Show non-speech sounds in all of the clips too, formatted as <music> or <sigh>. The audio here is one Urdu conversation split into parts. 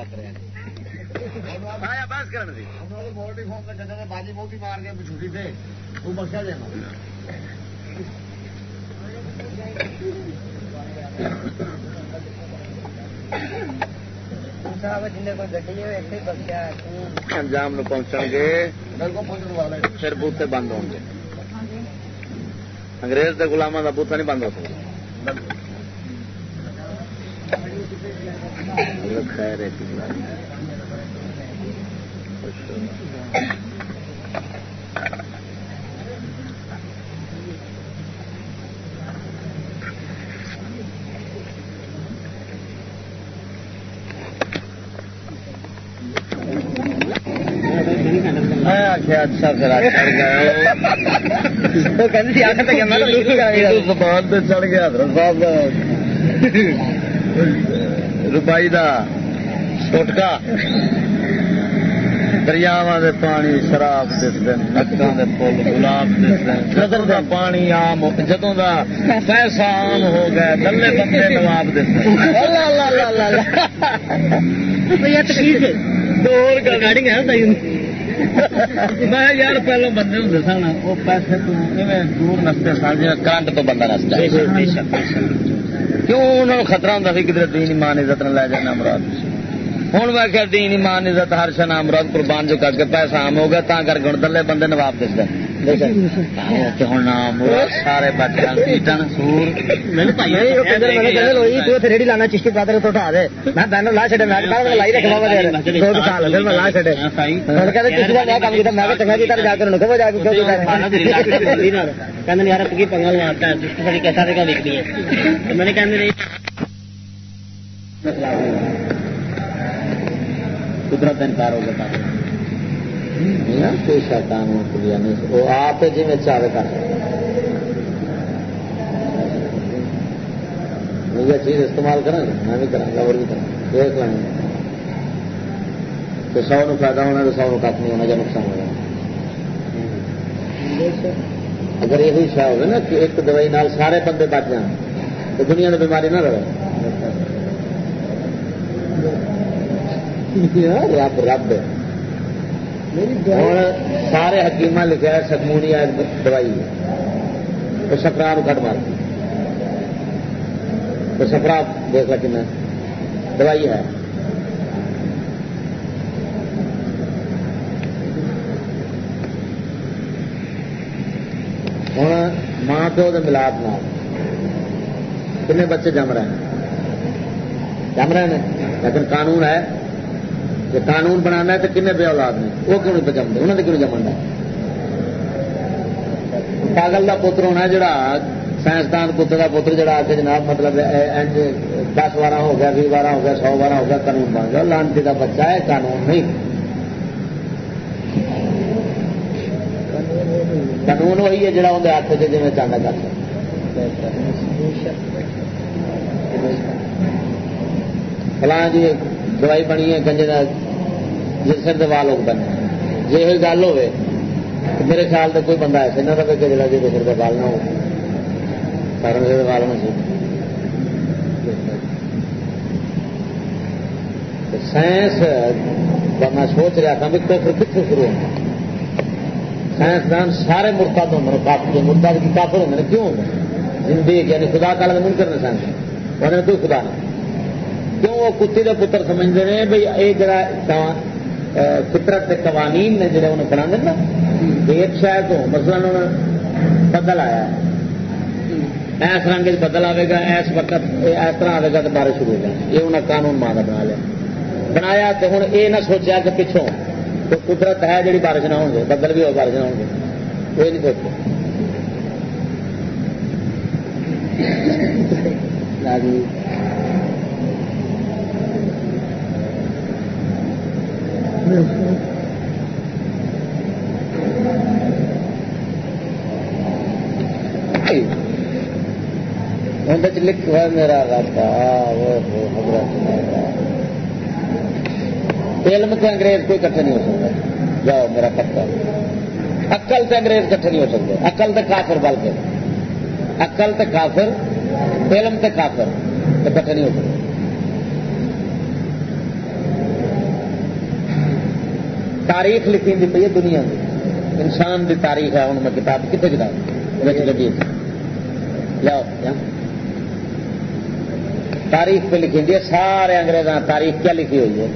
کرے باجی مار چھٹی سے وہ بخشا دینا انجام نو پہنچن گے۔ پھر بوتے بند ہوں گے۔ انگریز کے گلاما کا بوتھا نہیں بند ہو سکتا۔ خیر ہے اچھا چڑھ گیا صاحب روپائی کا چھوٹکا دریاوا دے پانی شراب دستے نکاں دے پل گلاب دستے جدوں دا پانی آم جدوں دا پیسہ آم ہو گیا گلے بندے نواب دستے گاڑی ہے میں یار پہلو بندے ہوں سن وہ پیسے تو دور نستے سن جی کرنٹ تو بندہ نستا کیوں انہوں نے خطرہ ہوں سی کدھر دین ایمان عزت نہ لے جانا مراد ہوں میں کہ دین ایمان عزت ہر شنا مراد، قربان جو کر کے پیسہ آم ہو گیا تا کر گڑ دلے بندے نواب دس دیں سارے ریڈی لانا چشتی برادر تو اٹھا دے میں بینر لا چڑے میں لائی رکھا وا دو سال میں لا چڑے چشتی کا کام کیا میں چنگا کیا جا کر کہ یار کی پنگا لگتا ہے چشتی کیسا دیکھا دیکھنی ہے میں نے کہنے نہیں قدرت انکار ہو گیا کوئی شیطان وہ آپ جی میں چاہے کر یہ چیز استعمال کریں میں بھی کروں گا اور بھی دیکھ لیں۔ تو سو نو فائدہ ہونا تو سو نو کٹ نہیں ہونا یا نقصان ہوگا اگر یہ شاہ ہوگا نا کہ ایک دوائی نال سارے بندے بچ جان تو دنیا میں بیماری نہ رہے۔ رب رب ہوں سارے حکیم لکھا سکمونی دوائی تو سفرا کٹ مار۔ تو سفرا دیکھ لا کن دوائی ہے۔ ہوں ماں پیو کے ملاپ نہ کنے بچے جم رہے ہیں؟ جم رہے ہیں، لیکن قانون ہے۔ کہ قانون بنا تو کنے بے اولاد نے؟ وہ کیوں نہیں جمتے انہوں نے کیوں جمن پاگل کا پتر ہونا جڑا، سائنسدان پتر کا پتر جڑا کے جناب مطلب دس بارہ ہو گیا بھی بارہ ہو گیا، سو بارہ ہو گیا، قانون بن گیا۔ لانتی کا بچہ ہے، قانون نہیں۔ قانون وہی ہے جڑا اندر ہاتھ سے جی چاہتا کر فلاں جی دوائی بنی ہے گنجے جس سر دوا لوگ بنے جی یہ گل ہوے میرے خیال سے کوئی بندہ ایسے نہ رہے کہ جڑا جی سر کا بال نہ ہو۔ سارا سر بال نہ سائنس میں سوچ رہا تھا بھی کفر کتنے شروع ہونا۔ سائنسدان سارے مرتاد ہوں کافی مرتاد کی کافر ہوں کیوں ہوں زندگی یعنی خدا کا من کرنا سائنس انہوں نے کوئی خدا نہیں۔ کیوں وہ کتے کے پتر سمجھتے ہیں بھائی یہ جڑا فطرت کے قوانین نے جڑے انہیں بنا دینا ایک شاید ہو، مثلا بدل آیا ایس رنگ بدل آئے گا، ایس وقت اس طرح آئے گا تو بارش شروع ہو جائے۔ یہ انہیں قانون ماں کا بنا لیا۔ بنایا تو ہوں یہ نہ سوچا کہ پچھوں تو قدرت ہے جی بارش نہ ہو بدل بھی ہو بارش نہ ہو یہ نہیں سوچا لکھ ہے میرا راستہ علم سے انگریز کوئی کٹھے نہیں ہو سکتا جاؤ میرا پکا اکل سے انگریز کٹھے نہیں ہو سکتے اکل سے کافر بل کے اکل سے کافر علم سے کافر تو کٹھے نہیں ہو سکتے تاریخ لکھی دی پی ہے دنیا کی انسان دی تاریخ ہے ہوں میں کتاب کتنے کتاب گڈی جاؤ تاریخ پہ لکھی دی سارے انگریزاں تاریخ کیا لکھی ہوئی ہے؟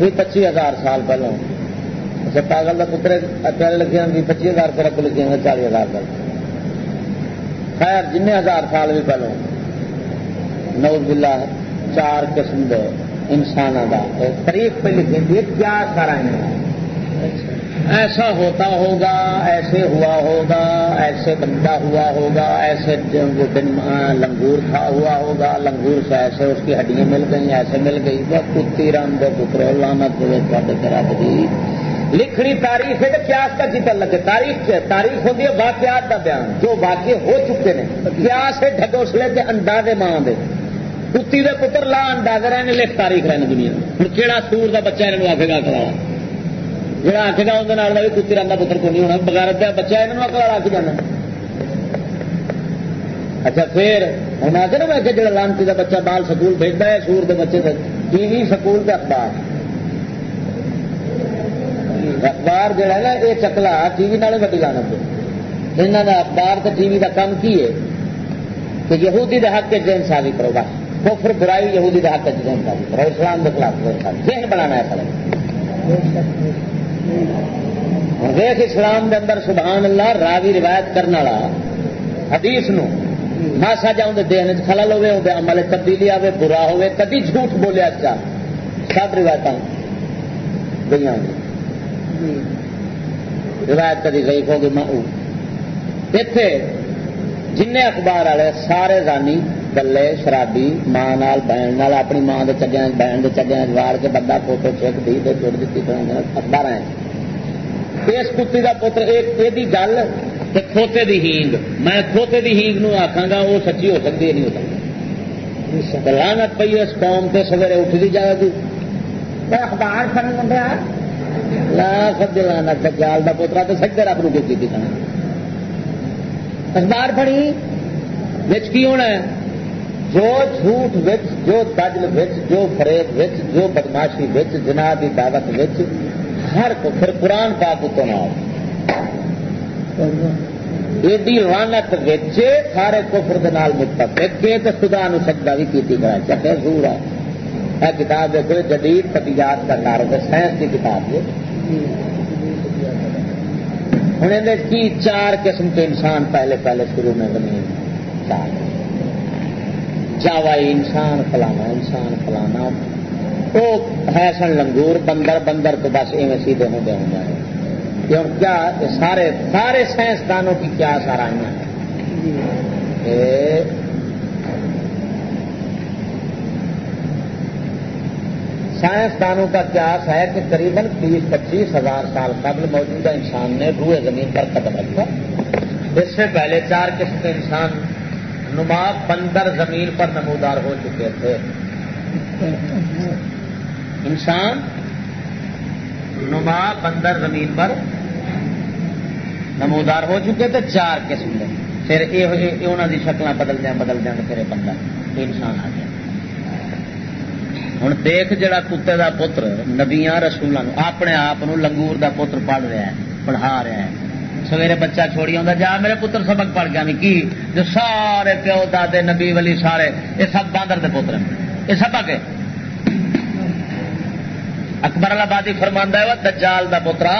یہ پچی ہزار سال پہلے اچھا پاگل کا پتر پہلے لکھے ہوں پچی ہزار فرق لکھے ہوں چالی ہزار پہلے خیر جن ہزار سال بھی پہلے نوز بلا چار قسم دے۔ انسان کا تاریخ پہ لکھی دی کیا سارا ایسا ہوتا ہوگا، ایسے ہوا ہوگا، ایسے بندہ ہوا ہوگا، ایسے دن لنگور کھا ہوا ہوگا، لنگور سے ایسے اس کی ہڈیاں مل گئی ایسے مل گئی۔ وہ کتی رام دے پتر لانت رب دی۔ لکھنی تاریخ ہے قیاس کا چیتا لگے؟ تاریخ تاریخ ہوتی ہے واقعات کا بیان۔ جو واقع ہو چکے ہیں قیاس ہے ڈھگوسلے کے اندازے ماں دے۔ کتی دے پتر لا اندازے رہے لکھ تاریخ رہے دنیا۔ ہوں کہڑا سور کا بچہ انہوں آخے گا کھڑا۔ جہاں آخے گا اندر بھی کتی رنگ پتر کو نہیں ہونا بغیر دیا بچہ یہاں اکڑا آ جانا۔ اچھا پھر ہوں آ نا میں جڑا لانتی کا بچہ بال سکول بھیجتا ہے، سور کے بچے ٹی وی سکول کے اخبار۔ اخبار جہا نا یہ چکلا ٹی وی والے وڈی لانت یہاں کا اخبار تو ٹی وی کا کام کی ہے؟ کہ یہودی کے حق کے ذہن سازی کرو گا کفر برائی یہودی کے حق ذہن سازی کرو اسلام کے خلاف ذہن بنانا ہے پڑے دیکھ اسلام کے اندر سبحان اللہ راوی روایت کرنے والا حدیث نو۔ ماسا جا اندر خلل ہوے اندر عمل تبدیلی آئے برا ہوے کدی جھوٹ بولیا اچھا۔ چا سب روایت گئی روایت کدی گئی ہوگی میں اتے جن اخبار والے سارے زانی گلے شرابی ماں نال بہن نال اپنی ماں کے چگیا بہن کے چگیا واڑ کے بندہ فوٹو چیک دی چڑ دیتی اخبار اس کتی کا پتر یہ گل کھوتے دی ہینگ میں کھوتے دی ہینگ نو گا وہ سچی ہو سکتی نہیں ہو سکتی لانت پی اس قوم سے سویرے اٹھتی جائے گی اخبار فن لا سب لانت جال کا پوترا تو سکتے رب نو کی اخبار پڑھی بچ کی ہونا ہے جو جھوٹ وچ، جو دجل وچ، جو فریب وچ، جو بدماشی وچ جنا کی دعوت وچ ہر کو پھر قرآن پاک تو نہ ایڈی رانت وچ سارے کفر دے نال متفق کے تو خدا نو سجدہ بھی کیتی کرا۔ اچھا، چکے سور ہے۔ یہ کتاب دیکھو جدید پتیجات کا کار سائنس کی کتاب ہے۔ ہوں کی چار قسم کے انسان پہلے پہلے شروع میں بنے چار۔ جاوائی انسان فلانا انسان فلانا۔ وہ ہے سن لنگور، بندر بندر تو بس ایویں سیدھے ہوں ہوں گے کیوں؟ کیا سارے سارے سائنسدانوں کی کیا سارائیاں سائنسدانوں کا قیاس ہے کہ قریباً بیس پچیس ہزار سال قبل موجودہ انسان نے روئے زمین پر قدم رکھا۔ اس سے پہلے چار قسم کے انسان نما بندر زمین پر نمودار ہو چکے تھے۔ انسان نما بندر زمین پر نمودار ہو چکے تھے، چار قسم کے۔ پھر انہوں کی شکل بدل دیا بدل دیا پھر بندہ انسان آ گیا۔ ہوں دیکھ جڑا کتے کا پتر نبیا رسولوں اپنے آپ لنگور کا پتر پڑھ رہا ہے، پڑھا رہا ہے۔ سویرے بچہ چھوڑی آتا جا میرے پتر سبق پڑھ گیا کی؟ جو سارے پیو دادے نبی ولی سارے یہ سب باندر کے پتر یہ سبق ہے اکبر آبادی فرماندہ ہے وہ دجال دا پترا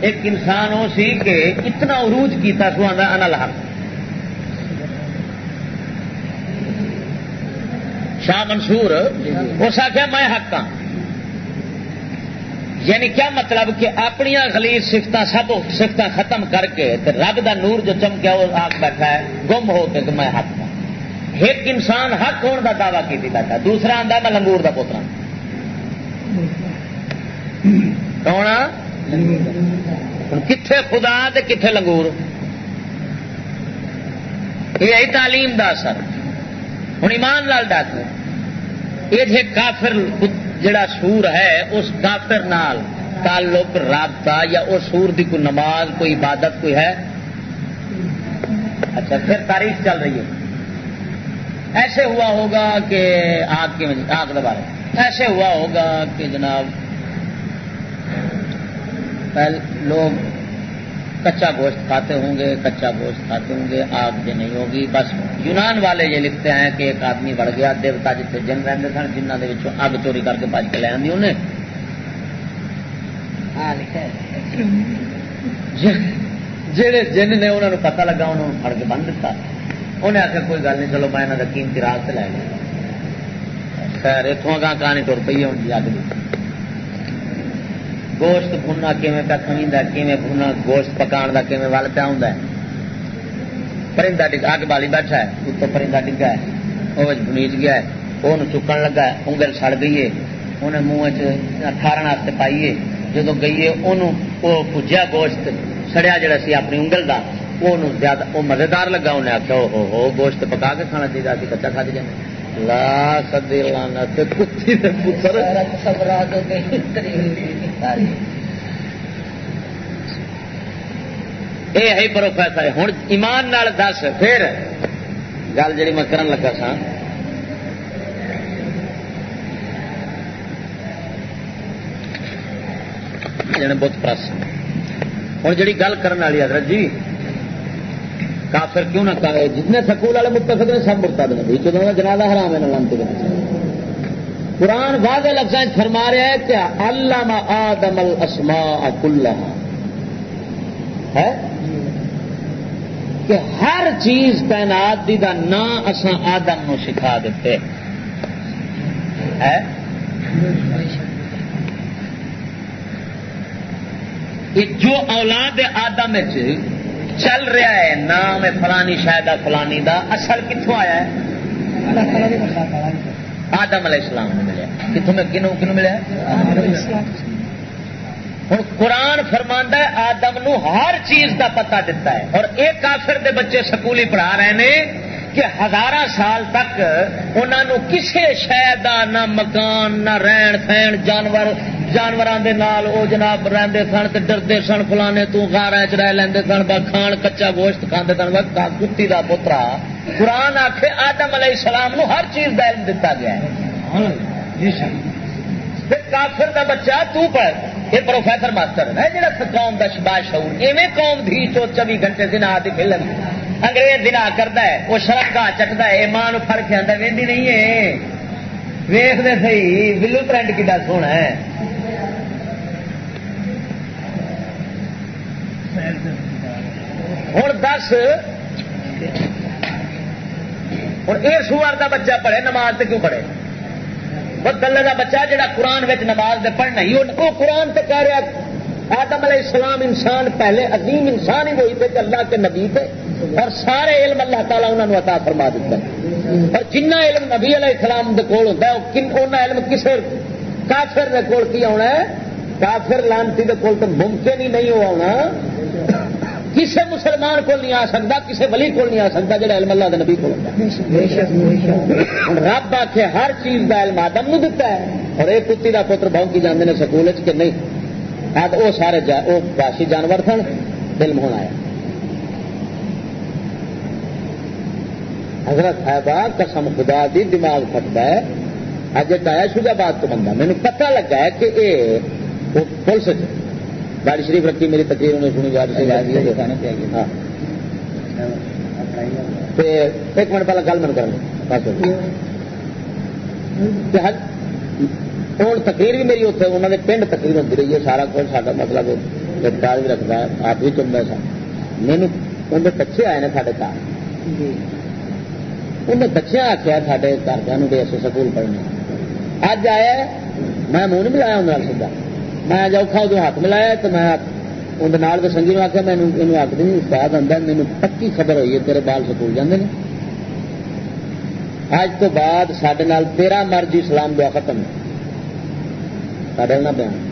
ایک انسان وہ سی کہ اتنا عروج کیتا سو آدھا انل حق شاہ منصور اس آخیا میں حق ہاں۔ یعنی کیا مطلب کہ اپنی خلیج سفت سب سفت ختم کر کے رب دا نور جو چمکیا وہ آگ بیٹھا ہے، گم ہو کے کہ میں حق ہوں۔ ایک انسان حق ہونے کا دعوی کی بیٹھا، دوسرا آدھا میں لنگور کا پوترا۔ کون کتنے خدا کتنے لنگور؟ یہ تعلیم دا اثر۔ ہوں ایمان لال ڈاکٹر یہ کافر جڑا سور ہے، اس کافر نال تعلق رابطہ یا اس سور دی کوئی نماز، کوئی عبادت کوئی ہے؟ اچھا پھر تاریخ چل رہی ہے۔ ایسے ہوا ہوگا کہ آگ کے آگ دوبارہ ایسے ہوا ہوگا کہ جناب لوگ کچا گوشت کھاتے ہوں گے کچا گوشت کھاتے ہوں گے آگ جو نہیں ہوگی۔ بس یونان والے یہ لکھتے ہیں کہ ایک آدمی بڑھ گیا دیوتا جتنے جن رہتے سن جنہوں کے اگ چوری کر کے بج کے لے آدھی انہیں۔ جہے جن نے انہوں نے پتا لگا انہوں نے فڑ کے بن دتا۔ انہیں آخر کوئی گل نہیں چلو میں یہاں کا قیمتی سے لے لیا خیر اتوں گاہ کہانی تر پی ہوں اگ کی گوشت بھونا کیون پہ کھویدا کیون بھونا گوشت پکان کا کیون ول پیا ہوں پرندہ ڈگ اگ بالی بیٹھا ہے، اتوں پرندہ ڈگا ہے۔ وہ جی بنیچ گیا ہے۔ وہ چکن لگا ہے، انگل سڑ گئی ہے۔ انہیں منہ ٹھارن پائیے جدو گئی وہ پوجیا گوشت سڑیا جڑا سی اپنی انگل کا وہ زیادہ وہ مزیدار لگا انہیں آخیا ہو گوشت پکا کے کھانا چاہیے کچا کھا جائے لا سدے لانا کتی پتر۔ یہ ہے پروفیسر ہوں ایمان نال دس پھر گل جی میں کرن لگا سا بت پرس ہوں۔ جی گل کرنے والی حضرت جی کافر کیوں نہ کہے؟ جتنے سکول والے متفق نے سب مرتا دیں بھی چلو جنازہ حرام ہے لانتے قرآن واضح لفظ فرما رہا ہے کہ علامہ آدم الاسماء کلها ہے؟ کہ ہر چیز تعینات دی دا نام اساں آدم نو سکھا دیتے۔ ہے؟ جو اولاد آدم چل رہا ہے نام فلانی شاید فلانی دا اصل کتوں آیا ہے؟ آدم علیہ السلام نے ملیا۔ کتوں میں کنوں کنوں ملیا؟ ہوں قرآن فرماندہ ہے آدم نو ہر چیز دا پتا دیتا ہے۔ اور ایک کافر دے بچے سکولی پڑھا رہے ہیں کہ ہزار سال تک انہوں کسی شہ نہ مکان نہ رہن سہن جانور جانوروں کے نال وہ جناب رہتے سن تو ڈرتے سن فلانے تو گارا چ رہ لیندے سن کھان کچا گوشت کھانے سن کتی کا پوترا قرآن آخ آدم علیہ السلام نو ہر چیز کا علم دتا گیا ہے۔ کافر دا بچہ تو پڑھ یہ پروفیسر ماسٹر ہے جڑا قوم کا شبا شعور ایویں قوم دھی چو چوبی گھنٹے دن آدھی فلم انگریز دن کرتا ہے، وہ شرف گاہ چٹتا ہے ماں فر کے آتا وی نہیں ہے۔ ویخ دے سی بلو پرنٹ کتا سونا ہے۔ ہوں دس ہوں یہ سوار کا بچہ پڑھے، نماز سے کیوں پڑھے؟ وہ گلے کا بچہ جہاں قرآن نماز دے پڑھنا ہی، وہ قرآن سے کہہ رہا آدم علیہ السلام انسان پہلے عظیم انسان ہی وہی تھے کہ اللہ کے نبی تھے اور سارے علم اللہ تعالیٰ انہوں نے عطا فرما دیتا ہے۔ اور جنہ علم نبی علیہ السلام کول ہوتا ہے، وہ علم کسی کافر دے کول کی آنا ہے؟ کافر لانتی دے کول تو ممکن ہی نہیں ہو آنا کسی مسلمان کو نہیں آ سکتا کسی ولی کو نہیں آ سکتا جہاں علم اللہ نبی کو رب آ کے ہر چیز کا علم آدم نو دتا ہے، اور ایک کتی کا پتر بہت کی جانے سکول کہ نہیں؟ آج وہ سارے وہ باشی جانور سن علم ہونا ہے۔ حضرت صاحبہ قسم خدا دی دماغ پھٹتا ہے۔ اج آیا شوجا بات تو بندہ مجھے پتا لگا ہے کہ یہ پولیس گاڑی شریف رکھی میری تقریر نے سنی گاڑی ہاں۔ ایک منٹ پہلے گل من کرنا ہوں تقریر بھی میری اتنے انہوں نے پنڈ تقریر ہوتی رہی ہے سارا کچھ سا مطلب گرفتار بھی رکھتا ہے آپ بھی چنتا سا مینو اندر بچے آئے ہیں سارے گھر انہیں بچے آخیا سارے گھر بھی ایسے سکول پڑھنا اج آیا میں منہ نہیں ملایا اندر سیدا میں جوکھا ادو ہاتھ ملایا تو میں اندر سنگی نے آخیا میں یہ آخ دی استاد آدھا مینو پکی خبر ہوئی ہے تیرے بال سکول جانے اج تو بعد سڈے تیرا مرضی سلام دعا ختم سڈے نہ بیان۔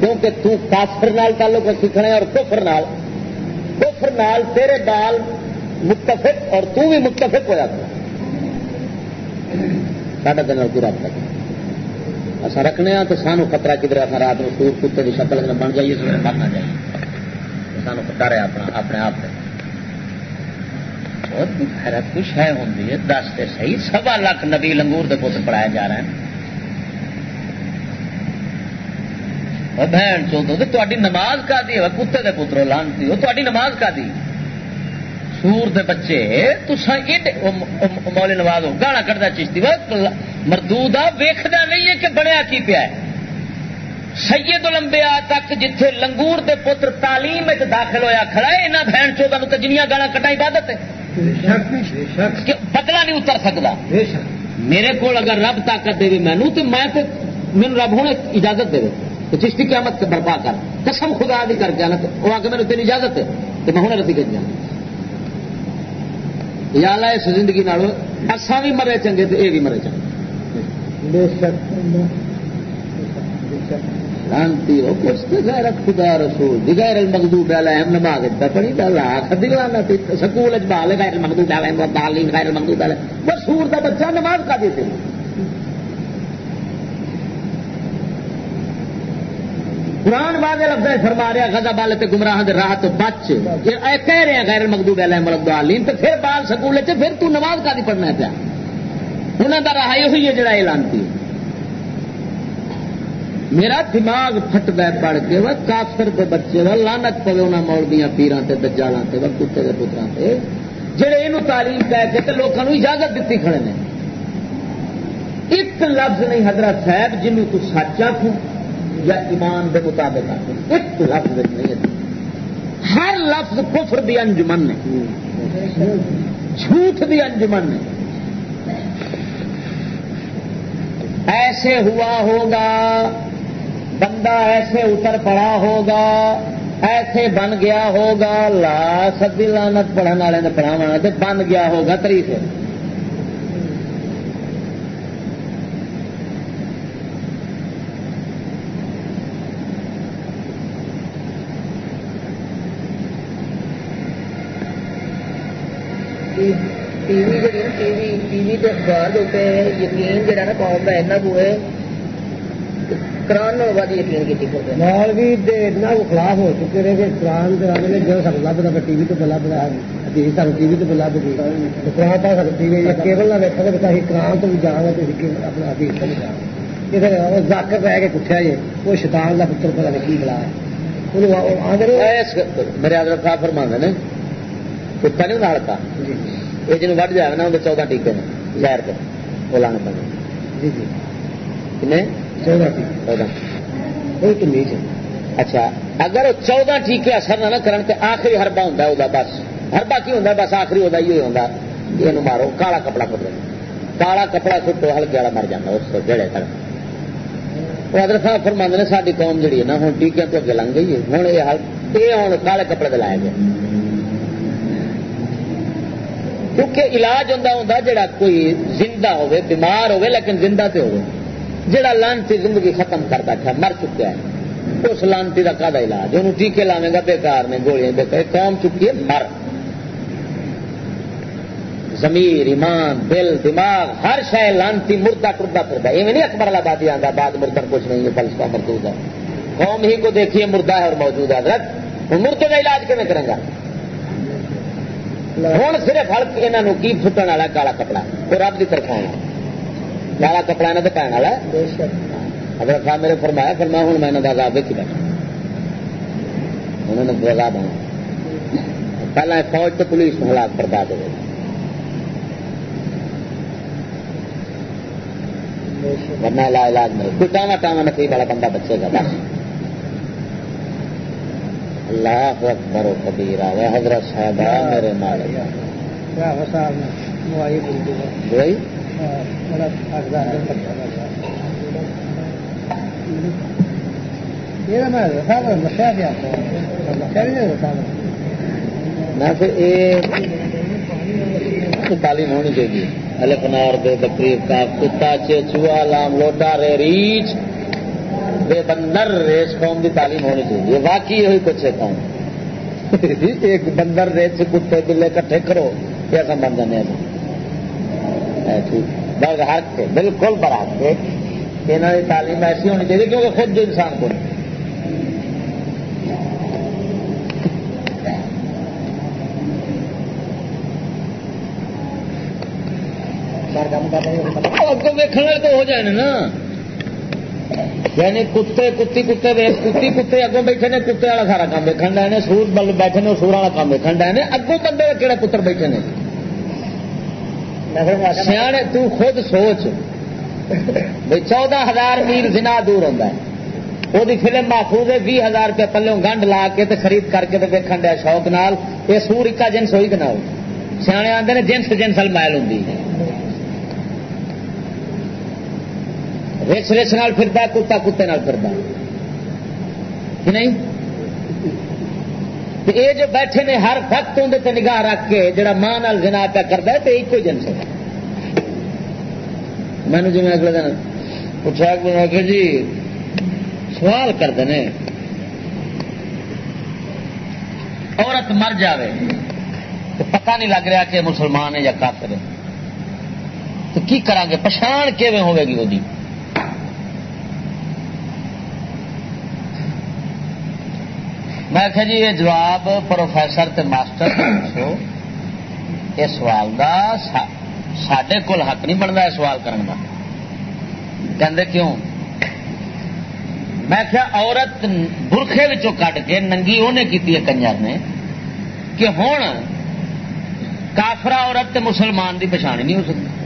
کیونکہ تو کافر نال تعلق سیکھنا اور کفر نال۔ کفر نال تیرے بال متفق اور تو بھی متفق ہو جاتا ساڈا دن کوئی رابطہ اصا رکھنے ہاں تو سانو خطرہ کدھر اصل رات میں سور کتے کی شکل بن جائیے سویرے مرنا چاہیے سانو ڈر ہے اپنا، اپنے آپ سے بہت حیرت کچھ ہے، ہوں دس سے صحیح، سوا لاکھ نبی لنگور دے پوت پڑھایا جا رہا ہے بہن چو تاری نماز کا دی کتے دے پترو لانتی ہو تاری نماز کا دی۔ سور دے بچے تسا مولی نواز ہو گالا کٹتا چشتی مردود ویخدا نہیں ہے کہ بنیا کی پیا ہے۔ سید لمبیا تک جتھے لنگور دے پتر تعلیم داخل ہویا کھڑا ہے یہاں بہن چودہ تو جنیاں گالا کٹا عبادت ہے۔ بدلا نہیں اتر سکتا میرے کو اگر رب طاقت دے مینو تو میں رب ہوں اجازت دے۔ تو چشتی قیامت برپا کر قسم خدا بھی کر کے آنا وہ آ کے میرے تین اجازت ہے تو میں ہوں رسی کر جانا یا اللہ اس زندگی اصا بھی مرے چنگے تو یہ بھی مرے چنگے۔ شانتی ہو کچھ تو خدا رسول غیر المغضوب علیہم نماز اتنا پڑھی دا لاکھ دلانا سکول اچ بال غیر المغضوب علیہم والضالین غیر المغضوب علیہم۔ بس سور دا بچہ نماز کا دیتے قرآن بعد لفظ فرما رہا غزہ بال تے گمراہ راہ تو بچ۔ اے کہہ رہے ہیں، غیر المغضوب علیہم والضالین تو پھر بال سکول پھر تو نماز کا دی پڑھنا پیا۔ انہاں دا راہ ہوئی ہے جڑا اعلانتی ہے میرا دماغ پھٹتا پڑ کے، وہ کافر کے بچے، وہ لانت پوے انہیں موڑ پیران سے دجالوں سے وہ کتے کے پترا سے جہے یہ تعلیم کہہ کے تو لوگوں اجازت دیتی کھڑے نے۔ ایک لفظ نہیں، حضرت صاحب، جنوں تو سچ آخو یا ایمان کے مطابق ایک لفظ نہیں ہے۔ ہر لفظ کفر دی انجمن نے جھوٹ دی انجمن نے ایسے ہوا ہوگا، بندہ ایسے اتر پڑا ہوگا، ایسے بن گیا ہوگا، لا سدی لانت پڑھنے والے نے پڑھاوا بن گیا ہوگا تری سے ٹی وی ٹی وی اخبار یقین جہاں نا قوم کا ایسا کو ہے مولوی خلاف ہو چکے قرآن جو سب لب رہا ٹی وی تو لب رہا حدیث ٹی وی تو لب گئی قرآن سارے ٹی وی کیبل نہ ویکو تو اچھا قرآن تو بھی جانا تو اپنا حدیث تو بھی جانا ذاکر رہ کے پوچھا جی وہ شیطان کا پتر پتا نہیں کی بلا ہے میرے آدر فرما نے کتا نہیں لڑتا یہ جن وڈ جائے نا اندر چودہ ٹیکے نے شہر کے وہ لانے پڑے جی جی اچھا اگر چودہ ٹھیکے اثر نہ کرن تو آخری ہربا ہوں بس ہربا کی ہوں بس آخری ہوتا یہ ہوتا یہ مارو کالا کپڑا پکڑو کالا کپڑا سٹو ہلکے والا مر جاتا اس جڑے تک حضرت صاحب فرماند نے ساری قوم جڑی ہے نا ہوں ٹیکے تو اگے لنگ گئی ہے ہوں یہ ہوں کالے کپڑے دلایا گیا کیونکہ علاج ہوں ہوں جڑا کوئی زندہ ہوے بیمار ہوے لیکن زندہ تو ہوے جڑا لانتی زندگی ختم کر بیٹھا، مر چکا ہے۔ اس لانتی کا کا علاج؟ انہوں ٹیکے لاوے گا بےکار نے گولیاں بےکار قوم چکی ہے، مر۔ زمیر ایمان، دل، دماغ، ہر شہ لانتی مردہ ٹرتا پھرتا ہے نہیں اکبر آبادی آتا بعد مردہ کچھ نہیں ہے، فلسفہ مردود ہے۔ قوم ہی کو دیکھیے، مردہ ہے اور موجود ہے۔ حضرت مردے کا علاج کیون کریں گا ہوں صرف ہلک یہاں کی فٹن والا کالا کپڑا؟ وہ رب کی طرف آنا کالا کپڑا یہاں پہن والا اگر صاحب میرے فرمایا فرما ہوں میں یہاں آزاد دیکھی بیٹھا۔ انہوں نے آزاد ہونا۔ پہلے فوج تو پولیس حالات برباد ہو ورنہ لا علاج نہیں۔ کوئی ٹاوا ٹاوا نقیب والا بندہ بچے گا بس۔ اللہ اکبر و کبیرا وہ حضرت صاحب میرے مال دوائی تعلیم ہونی چاہیے۔ الفنار دے بکری کا کتا چوہا لام لوڈا رے ریچ بے بندر ریس قوم کی تعلیم ہونی چاہیے۔ واقعی ہوئی کچھ ہے قوم۔ <laughs> ایک بندر ریس کتے بلے کٹھے کرو کیسا بن جانے برگ حق کے، بالکل برحق کے یہاں کی تعلیم ایسی ہونی چاہیے کیونکہ خود جو انسان کو ویکن والے تو ہو جائے نا۔ یعنی کتے کتی کتے کتی کتے اگوں بیٹھے نے کتے والا سارا کام ویکن ڈے نے سور بل بیٹھے نے سور والا کام ویکن ڈے نے اگوں بندے کہڑے پتر بیٹھے نے تو خود سوچ بھائی چودہ ہزار میل زنا دور ہوتا ہے وہ فلم محفوظ ہے بھی ہزار روپے پلوں گنڈ لا کے تے خرید کر کے ویکن دیا شوق نال یہ سور اکا جنس ہوئی کہ نہ ہو سیانے آتے ہیں جنس جنس مائل ہوں رچ رچ نال پھرتا کتا کتے نال کہ نہیں؟ یہ جو بیٹھے نے ہر وقت اندر نگاہ رکھ کے جڑا ماں نال جنا پیا کرتا ہے تو ایک ہی جنس ہے۔ میں نے جی میں اگلے دن پوچھا کہ جی سوال کرتے ہیں عورت مر جائے تو پتہ نہیں لگ رہا کہ مسلمان ہے یا کافر ہے۔ تو کی کریں گے پچھان کیون ہوے گی وہ میں آخیا جی یہ جواب پروفیسر تے ماسٹر پوچھو اس سوال کا سڈے کول حق نہیں بنتا یہ سوال کرنے کا کہ کیوں؟ میں کیا عورت برخے کٹ کے ننگی انہیں کی کنجر نے کہ ہوں کافرا عورت تے مسلمان دی پچھان نہیں ہو سکتی۔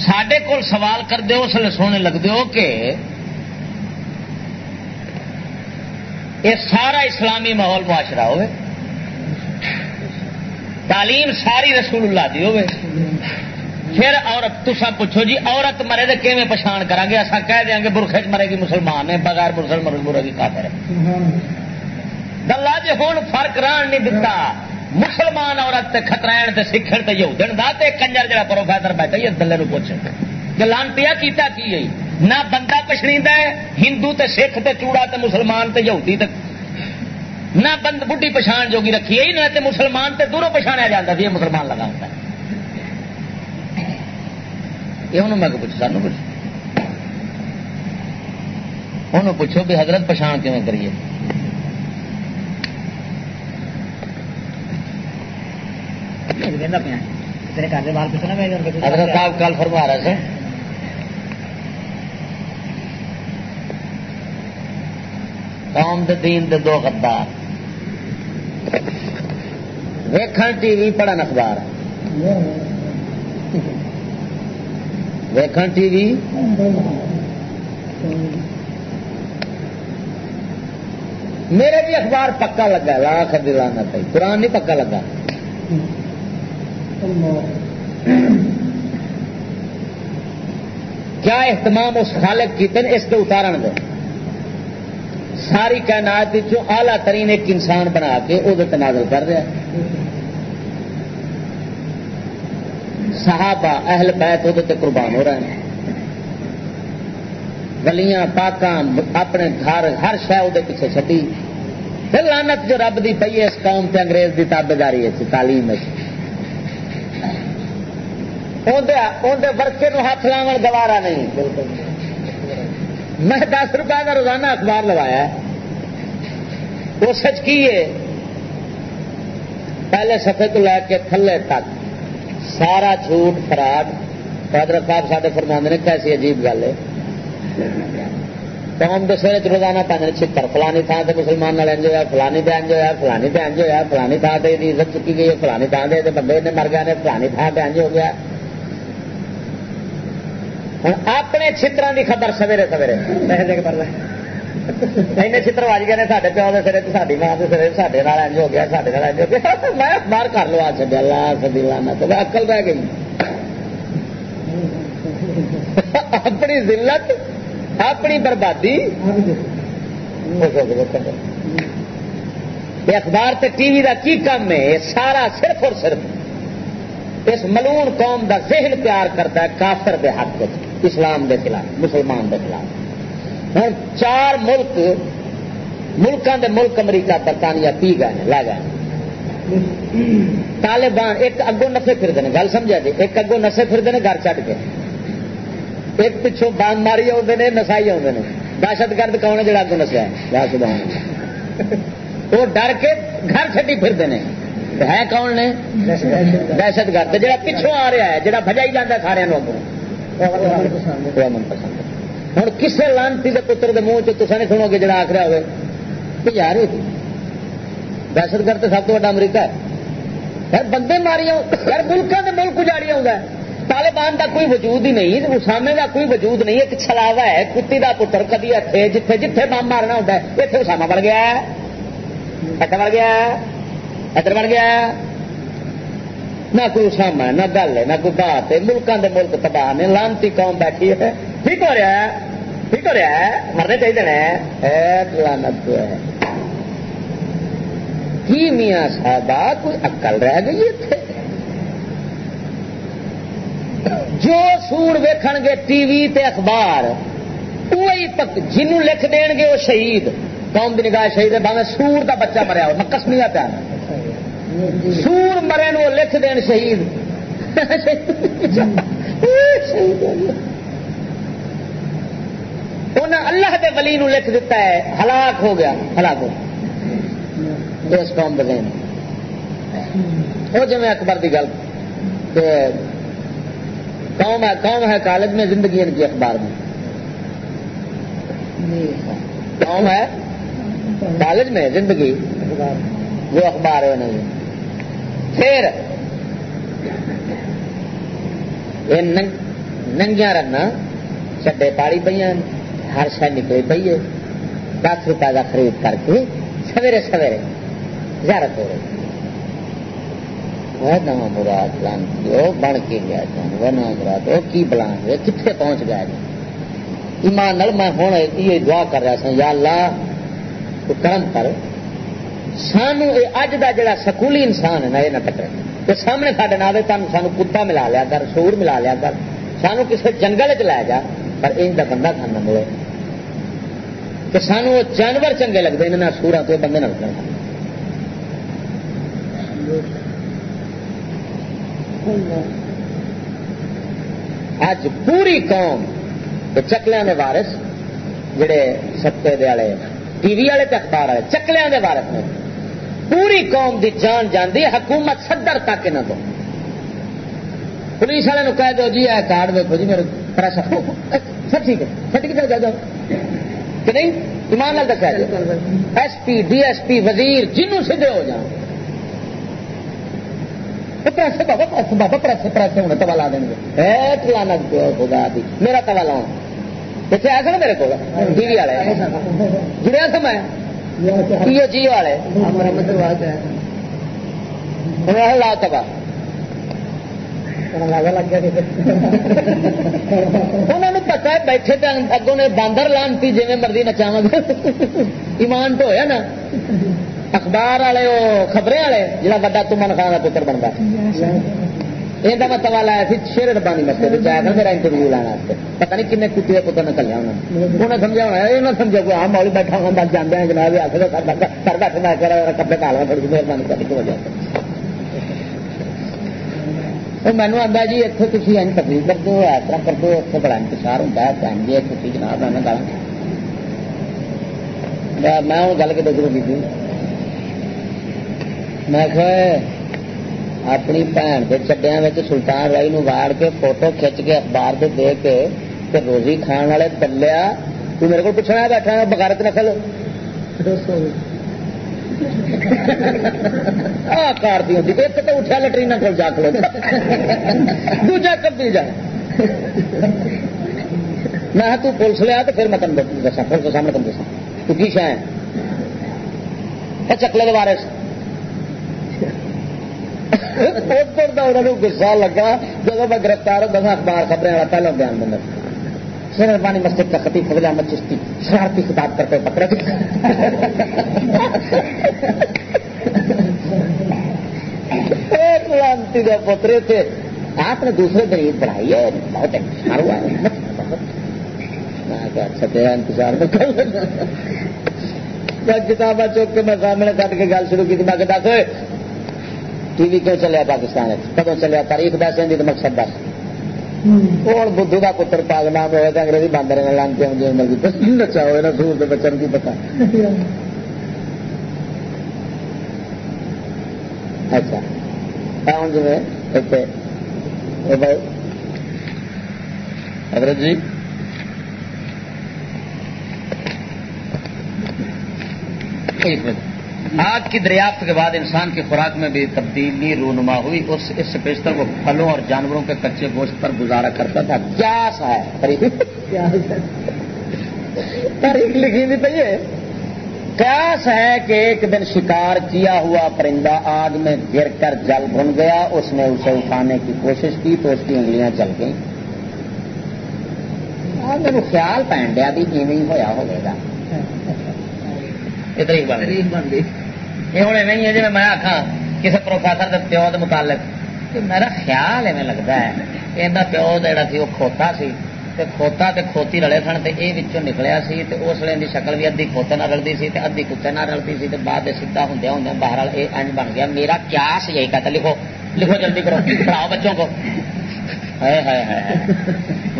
سڈے کول سوال کرتے اس لیے سونے لگتے ہو کہ یہ سارا اسلامی ماحول معاشرہ ہوئے۔ تعلیم ساری رسول اللہ دی ہوئے۔ پھر عورت تو سب پوچھو جی عورت مرے تو کیون پچھان کرا گے اصا کہہ دیا گے، برخے مرے گی مسلمان ہے، بغیر برسل مرے مرے گی کافر ہے۔ گلا جی ہوں فرق رہن نہیں دتا۔ مسلمان عورت خطرائن تے سیکھن تے یہودن دا تے کنجر جڑا پروفیسر بیٹھا، یہ دلے نو پوچھ کہ لانٹیا کیتا کی ہے؟ نہ بندہ پچھڑیدا ہے ہندو تے سکھ تے چوڑا تے مسلمان تے یہودی تے۔ نہ بند بڈھی پچھان جوگی رکھی ہے نہ تے مسلمان تے دوروں پچھاڑیا جاتا سی یہ مسلمان لگا ہوتا ہے۔ یہ انہوں میں پوچھ سانو پوچھ انہوں پوچھو بھی حضرت پچھان کیون کریے۔ حضرت صاحب کل فرما رہے تھے۔ قوم دے دین دے دو غدار۔ ویکھن ٹی وی پڑھن اخبار۔ ویکھن ٹی وی۔ میرے بھی اخبار پکا لگا لاکھ دلانا پہ قرآن نہیں پکا لگا۔ کیا اہتمام اس خالق کی تن اس کے اتارن دے۔ ساری کائنات آلہ ترین ایک انسان بنا کے وہ نازل کر رہا صحابہ، اہل بیت وہ قربان ہو رہے ہیں۔ گلیاں پاکاں، اپنے گھر، ہر شہ وہ پیچھے چڈی پھر لانت جو رب دی پی ہے، اس قوم تے انگریز کی تابے داری ہے تعلیم ورکے ہاتھ لاو گوارا نہیں۔ بالکل میں دس روپئے کا روزانہ اخبار لوایا وہ سچ کی ہے؟ پہلے سفے تو لے کے تھلے تک۔ سارا جھوٹ فراڈ۔ حضرت صاحب سارے فرما نے، کیسی عجیب گل ہے۔ قوم کے سر روزانہ پہ چھتر، فلانی تھان سے مسلمان انج ہوا فلانی پہ انج ہوا فلانی پہ ہوا فلانی تھان سے عزت چکی گئی فلانی تھان سے بندے نے مر گئے فلانی تھان پہ انج ہو گیا۔ اپنے چترا کی خبر سویرے سویرے۔ چتر وج گئے سارے پیو کے سرے ساری ماں کے سرے سارے انج ہو گیا سارے انج ہو گیا۔ میں باہر کر لو آ چلیا لا سدی لانا تو اکل رہ گئی۔ اپنی ذلت اپنی بربادی۔ اخبار تے ٹی وی کا کی کام ہے؟ سارا صرف اور صرف اس ملون قوم دا ذہن پیار کرتا ہے کافر دے حق اسلام دے خلاف، مسلمان دے خلاف۔ ہوں چار ملک ملکوں دے ملک امریکہ، برطانیہ، پی گئے لے گئے طالبان ایک اگوں نفے پھرتے ہیں، گل سمجھا جی؟ ایک اگوں نسے پھرتے ہیں، گھر چڑھ کے۔ ایک پچھوں بان ماری آتے ہیں نسائی آتے ہیں دہشت گرد کون ہے جڑا اگوں نسیا ہے؟ وہ ڈر کے گھر چڈی پھرتے ہیں۔ ہے کون نے؟ دہشت گرد۔ جہاں پچھوں آ رہا ہے جہاں بجائی جانا سارے اگوں وہ امن پسند ہوں کسے لانتی کے پتر کے منہ چ نہیں سنو گے جڑا آخر ہوئے کہ یار دہشت گرد سب تو بڑا امریکہ ہے۔ یار بندے ماری یار ملکوں کے ملک اجاڑی آؤں طالبان کا کوئی وجود ہی نہیں، اسامے کا کوئی وجود نہیں، ایک چھلاوا ہے، کتی کا پتر کدی اتنے جتھے جتھے بم مارنا ہوتا ہے۔ اتنے اسامہ بڑھ گیا اتنا بڑھ گیا ادھر بڑھ گیا ہے۔ نہ کوئی اسامہ نہ گل ہے، نہ کوئی بات ہے ملکوں کے ملک تباہ نے، لانتی قوم بیٹھی ہے۔ ٹھیک ہو رہا ہے؟ ٹھیک ہو رہا ہے؟ مرنے چاہیے لانت ہے۔ کی میاں صاحب کوئی اکل رہ گئی اتنے جو سور ویکھ گے ٹی وی تے اخبار وہی جنوں لکھ دین گے وہ شہید۔ قوم کی نگاہ شہید ہے باوے سور کا بچہ مریا ہو کسمیا پیا سور مرے نو لکھ دین شہید. انہیں اللہ کے ولی نو لکھ دیتا ہے، ہلاک ہو گیا، ہلاک ہو اس قوم بذین وہ جی اکبر کی گل قوم ہے قوم ہے کالج میں، زندگی ان کی اخبار میں. قوم ہے کالج میں، زندگی، وہ اخبار ہے نہیں پھر یہ ننگیا رنگا چڈے پاڑی پہ ہر شہ نکلی پی ہے۔ دس روپئے کا خرید کر کے سویرے سویرے زیارت ہو رہی نواں مراد لانتی وہ بن کے گیا جان وہ نواں مراد وہ کی بلان گئے کتنے پہنچ گیا جی ایمان نل میں ہوں، یہ دعا کر رہا سا یا اللہ، تو کرم کر سانو اج دا جڑا سکولی انسان ہے نا یہ نہ ٹکرے تو سامنے سارے نہ آئے تم سانو کتا ملا لیا کر، سور ملا لیا کر۔ سانو کسی جنگل چ لے جا، پر ان کا بندہ کھانا ملے۔ کہ سانو وہ جانور چنگے لگتے ہیں سورا تو بندے نہ لگنا اج پوری قوم چکلیا کے وارس جڑے ستے والے ٹی وی والے اخبار والے چکلیا کے وارس نے۔ پوری قوم دی جان جاندی حکومت صدر تک نہ دو پولیس والے کہہ دو جی ہے کارڈ دیکھو جی میرے پریس سب ٹھیک ہے۔ سرٹیفکیٹ دے دو۔ کہ نہیں؟ ایمان لال دسا S P, D S P, وزیر جنوں سیدھے ہو جاؤ پیسے بابا پیسے بابا پیسے پیسے ہونے توا لا دیں گے۔ لانا خدا دی، میرا توا لاؤ پیچھے آیا نا میرے کو ٹی وی والے۔ جڑیا تھا میں؟ جی والے۔ لا تبا انہوں نے پتا ہے بیٹھے اگوں نے باندر لانتی جی مرضی نچاو ایمان تو ہوا نا۔ اخبار والے، وہ خبریں والے جہاں وا تمن خان کا پتر بنتا یہ میں توا لایا سی شیر ربانی مسئلے میں جایا تھا میرا انٹرویو لینا پتا نہیں کن کتی کے پتر نے کلیا انہیں سمجھا ہونا یہ نہ سمجھا کوئی آم مولی بیٹھا ہوں بس جانے ہیں جناب آخر کر بیٹھ میں کر کپڑے کالا تھوڑی مہربانی کر کے وجہ مینو آتا جی اتنے تھی این تقریر کر دو اس طرح کر دو اتنے بڑا انتشار ہوتا ہے بہن جی اتنے جناب میں گالا میں ہوں گل کے دو کی میں اپنی بھن کے چڈیا سلطان رائی نو واڑ کے فوٹو کھچ کے اخبار سے دے کے روزی کھان والے تلیا تو میرے کو پوچھنا بیٹھا بغیرت نقل کار دی ہوتی ایک تو اٹھا لٹرین کو جا کلو دوجا کبھی جا میں تو پولیس لیا تو پھر میں تم دسا پولیس سامنے تم دسا تو کی شا ہے چکلے کے بارے سے ادھر کا انہوں گسا لگا، جب میں گرفتار ہوتا اخبار خبریں والا پہلے بیان دینا سر پانی مسجد کا خطیب فضل احمد چشتی شرارتی خطاب کرتے پکڑے۔ لانتی کا پوترے تھے۔ آپ نے دوسرے دن عید بڑھائی ہے، بہت انتظار ہوا ہے اچھا انتظار میں اچھا، کتابیں چوک کے میں سامنے کٹ کے گل شروع کی میں کہ دس۔ ٹی وی کیوں چلیا پاکستان کدو چلیا؟ تاریخ دس تو مقصد دس۔ ہوں۔ بدھو کا پتر پاگ نام ہوا تو انگریزی۔ باندر جی مرضی نچا ہوئے نا سور بچن کی پتا اچھا۔ ہوں جی حضرت جی۔ ایک منٹ۔ آگ کی دریافت کے بعد انسان کی خوراک میں بھی تبدیلی رونما ہوئی اس اس پیشتر وہ پھلوں اور جانوروں کے کچے گوشت پر گزارا کرتا تھا۔ کیا سا ہے تاریخ لکھی تھی پہ قیاس ہے کہ ایک دن شکار کیا ہوا پرندہ آگ میں گر کر جل بن گیا اس نے اسے اٹھانے کی کوشش کی تو اس کی انگلیاں چل گئیں۔ میرے خیال پہن دیا بھی ایویں ہوا ہوگا۔ یہ تاریخ بن گئی۔ یہ ہوں نہیں ہے جی میں آخا کسی پروفیسر کے پیو کے متعلق۔ میرا خیال ایویں لگتا ہے یہ پیو جڑا سی وہ کھوتا سی تے کھوتا تے کھوتی رلے سن تے وچوں نکلیا سی تے اس لیے شکل بھی ادھی کھوتے نہ رلتی سی تے ادھی کتے نہ رلتی سی تے بعد سیدھا ہوں ہوں باہر اے انج بن گیا۔ میرا کیا یہی کہتا لکھو لکھو جلدی کرو پڑھاؤ بچوں کو۔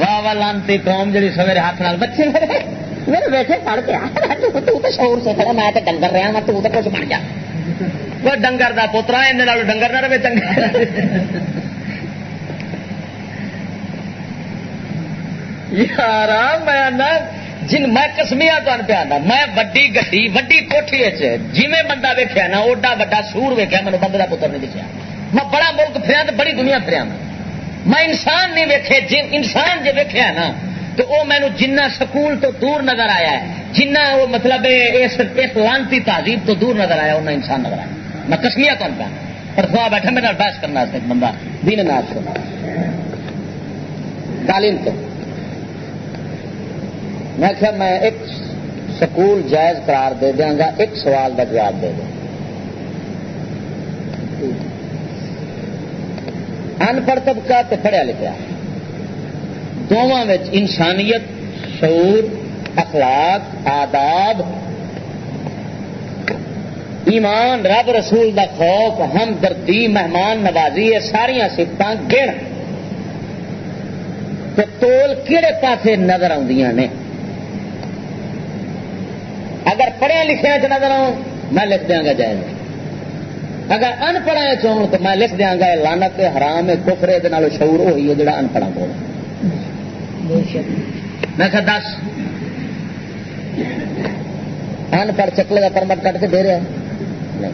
واہ واہ لانتی قوم جی سویرے ہاتھ نال بچے میرے بیٹھے پڑھ کے تو شعور سے کھڑا میں ڈنگر رہا، میں تو کچھ بن جا وہ ڈنگر کا پوترا ان ڈنگر نہ رہے، چنگا۔ یار، میں جن میں کسمیا تمہیں پیا میں وڈی گڈی، وڈی کوٹھی جی بندہ ویکیا نا، اوڈا وا سور ویکیا مجھے بندے کا پتر نہیں دکھا میں بڑا ملک پھریا تو بڑی دنیا پھریا میں۔ انسان نہیں ویکے جی انسان جی ویکیا نا تو وہ مینو جنہ سکول تو دور نظر آیا ہے، جنہ وہ مطلب اس لانتی تہذیب تو دور نظر آیا، انہیں انسان نظر آیا۔ میں کسمیا تمہیں پیا پر سوا بیٹھا، میرے بحث کرنا بندہ۔ دین ناچ تعلیم تو۔ میں کیا میں ایک سکول جائز قرار دے دیا گا، ایک سوال کا جواب دے دوں ان پڑھ طبقہ تو پڑھیا لکھا دونوں انسانیت، شعور، اخلاق، آداب، ایمان، رب رسول دا خوف ہمدردی مہمان، نوازی، یہ ساریا سفت گڑ تول کہڑے پاسے نظر آدی نے؟ اگر پڑھیا لکھیا چ نظر آؤں، میں لکھ دیا گا جائز۔ اگر ان پڑھا چاہوں تو میں لکھ دیا گا لانت حرام کفرے شعور ہوئی ہے جڑا ان پڑھا کو میں کہ دس. ان پڑھ چکلے کا پرمٹ کٹ کے دے رہا نہیں۔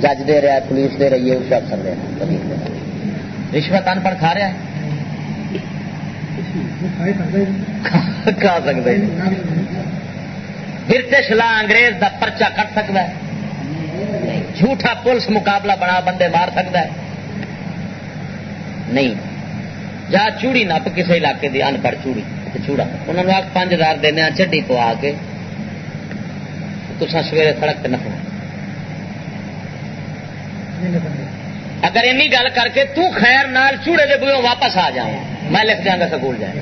جج دے رہا ہے، پولیس دے رہی ہے، اس افسر دے رہا ہے رشوت ان پڑھ کھا رہا ہے؟ کھا سکتے برٹش لا انگریز دا پرچا کٹ سکتا ہے۔ جھوٹا پولیس مقابلہ بنا، بندے مار سکتا ہے۔ نہیں۔ جا چوڑی نپ کسی علاقے کی ان پڑھ چوڑی چوڑا انہوں نے پانچ ہزار دینا چڈی پوا کے تسا سویرے سڑک پہ نفا اگر این گل کر کے تو خیر نال چوڑے دے بوئوں واپس آ جاؤں میں لکھ دیا گا سکول جائے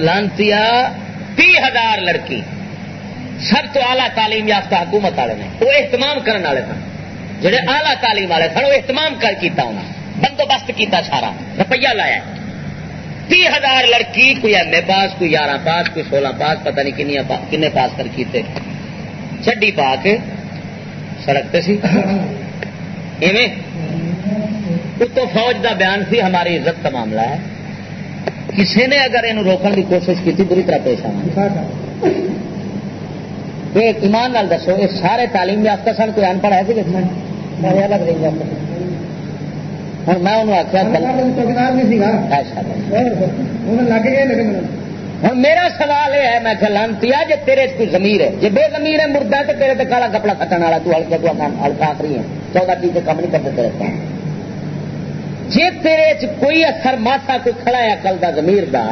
لانتی تی ہزار لڑکی سب تو آلہ تعلیم یافتہ حکومت والے نے وہ اہتمام کرنے والے سن جہے آلہ تعلیم والے سن وہ اہتمام کر کیتا انہیں بندوبست کیتا سارا، روپیہ لایا تی ہزار لڑکی، کوئی ایم اے پاس، کوئی یارہ پاس، کوئی سولہ پاس، پتہ نہیں کنیا کن پاس کر کیتے۔ چڈی پا کے سڑک پہ سی۔ ایویں اتو فوج دا بیان سی، ہماری عزت کا معاملہ ہے۔ کسی نے اگر یہ روکنے کی کوشش کی بری طرح پیش آنا۔ ایمان نال دسو یہ سارے تعلیم یافتہ سن، کوئی ان پڑھ ہے کہ ہوں میں انہوں آخیا ہوں میرا سوال یہ ہے میں لانتی جی تیرے کوئی زمیر ہے؟ جی بے زمیر ہے مردہ تو تیرے کالا کپڑا کٹن والا تو ہلکا تو ہلکا آخری ہے چودہ چیزیں کام نہیں کرتے تیرے جی تیرے چ کوئی اثر ماسا کوئی کھڑا ہے اکل کا زمیر دا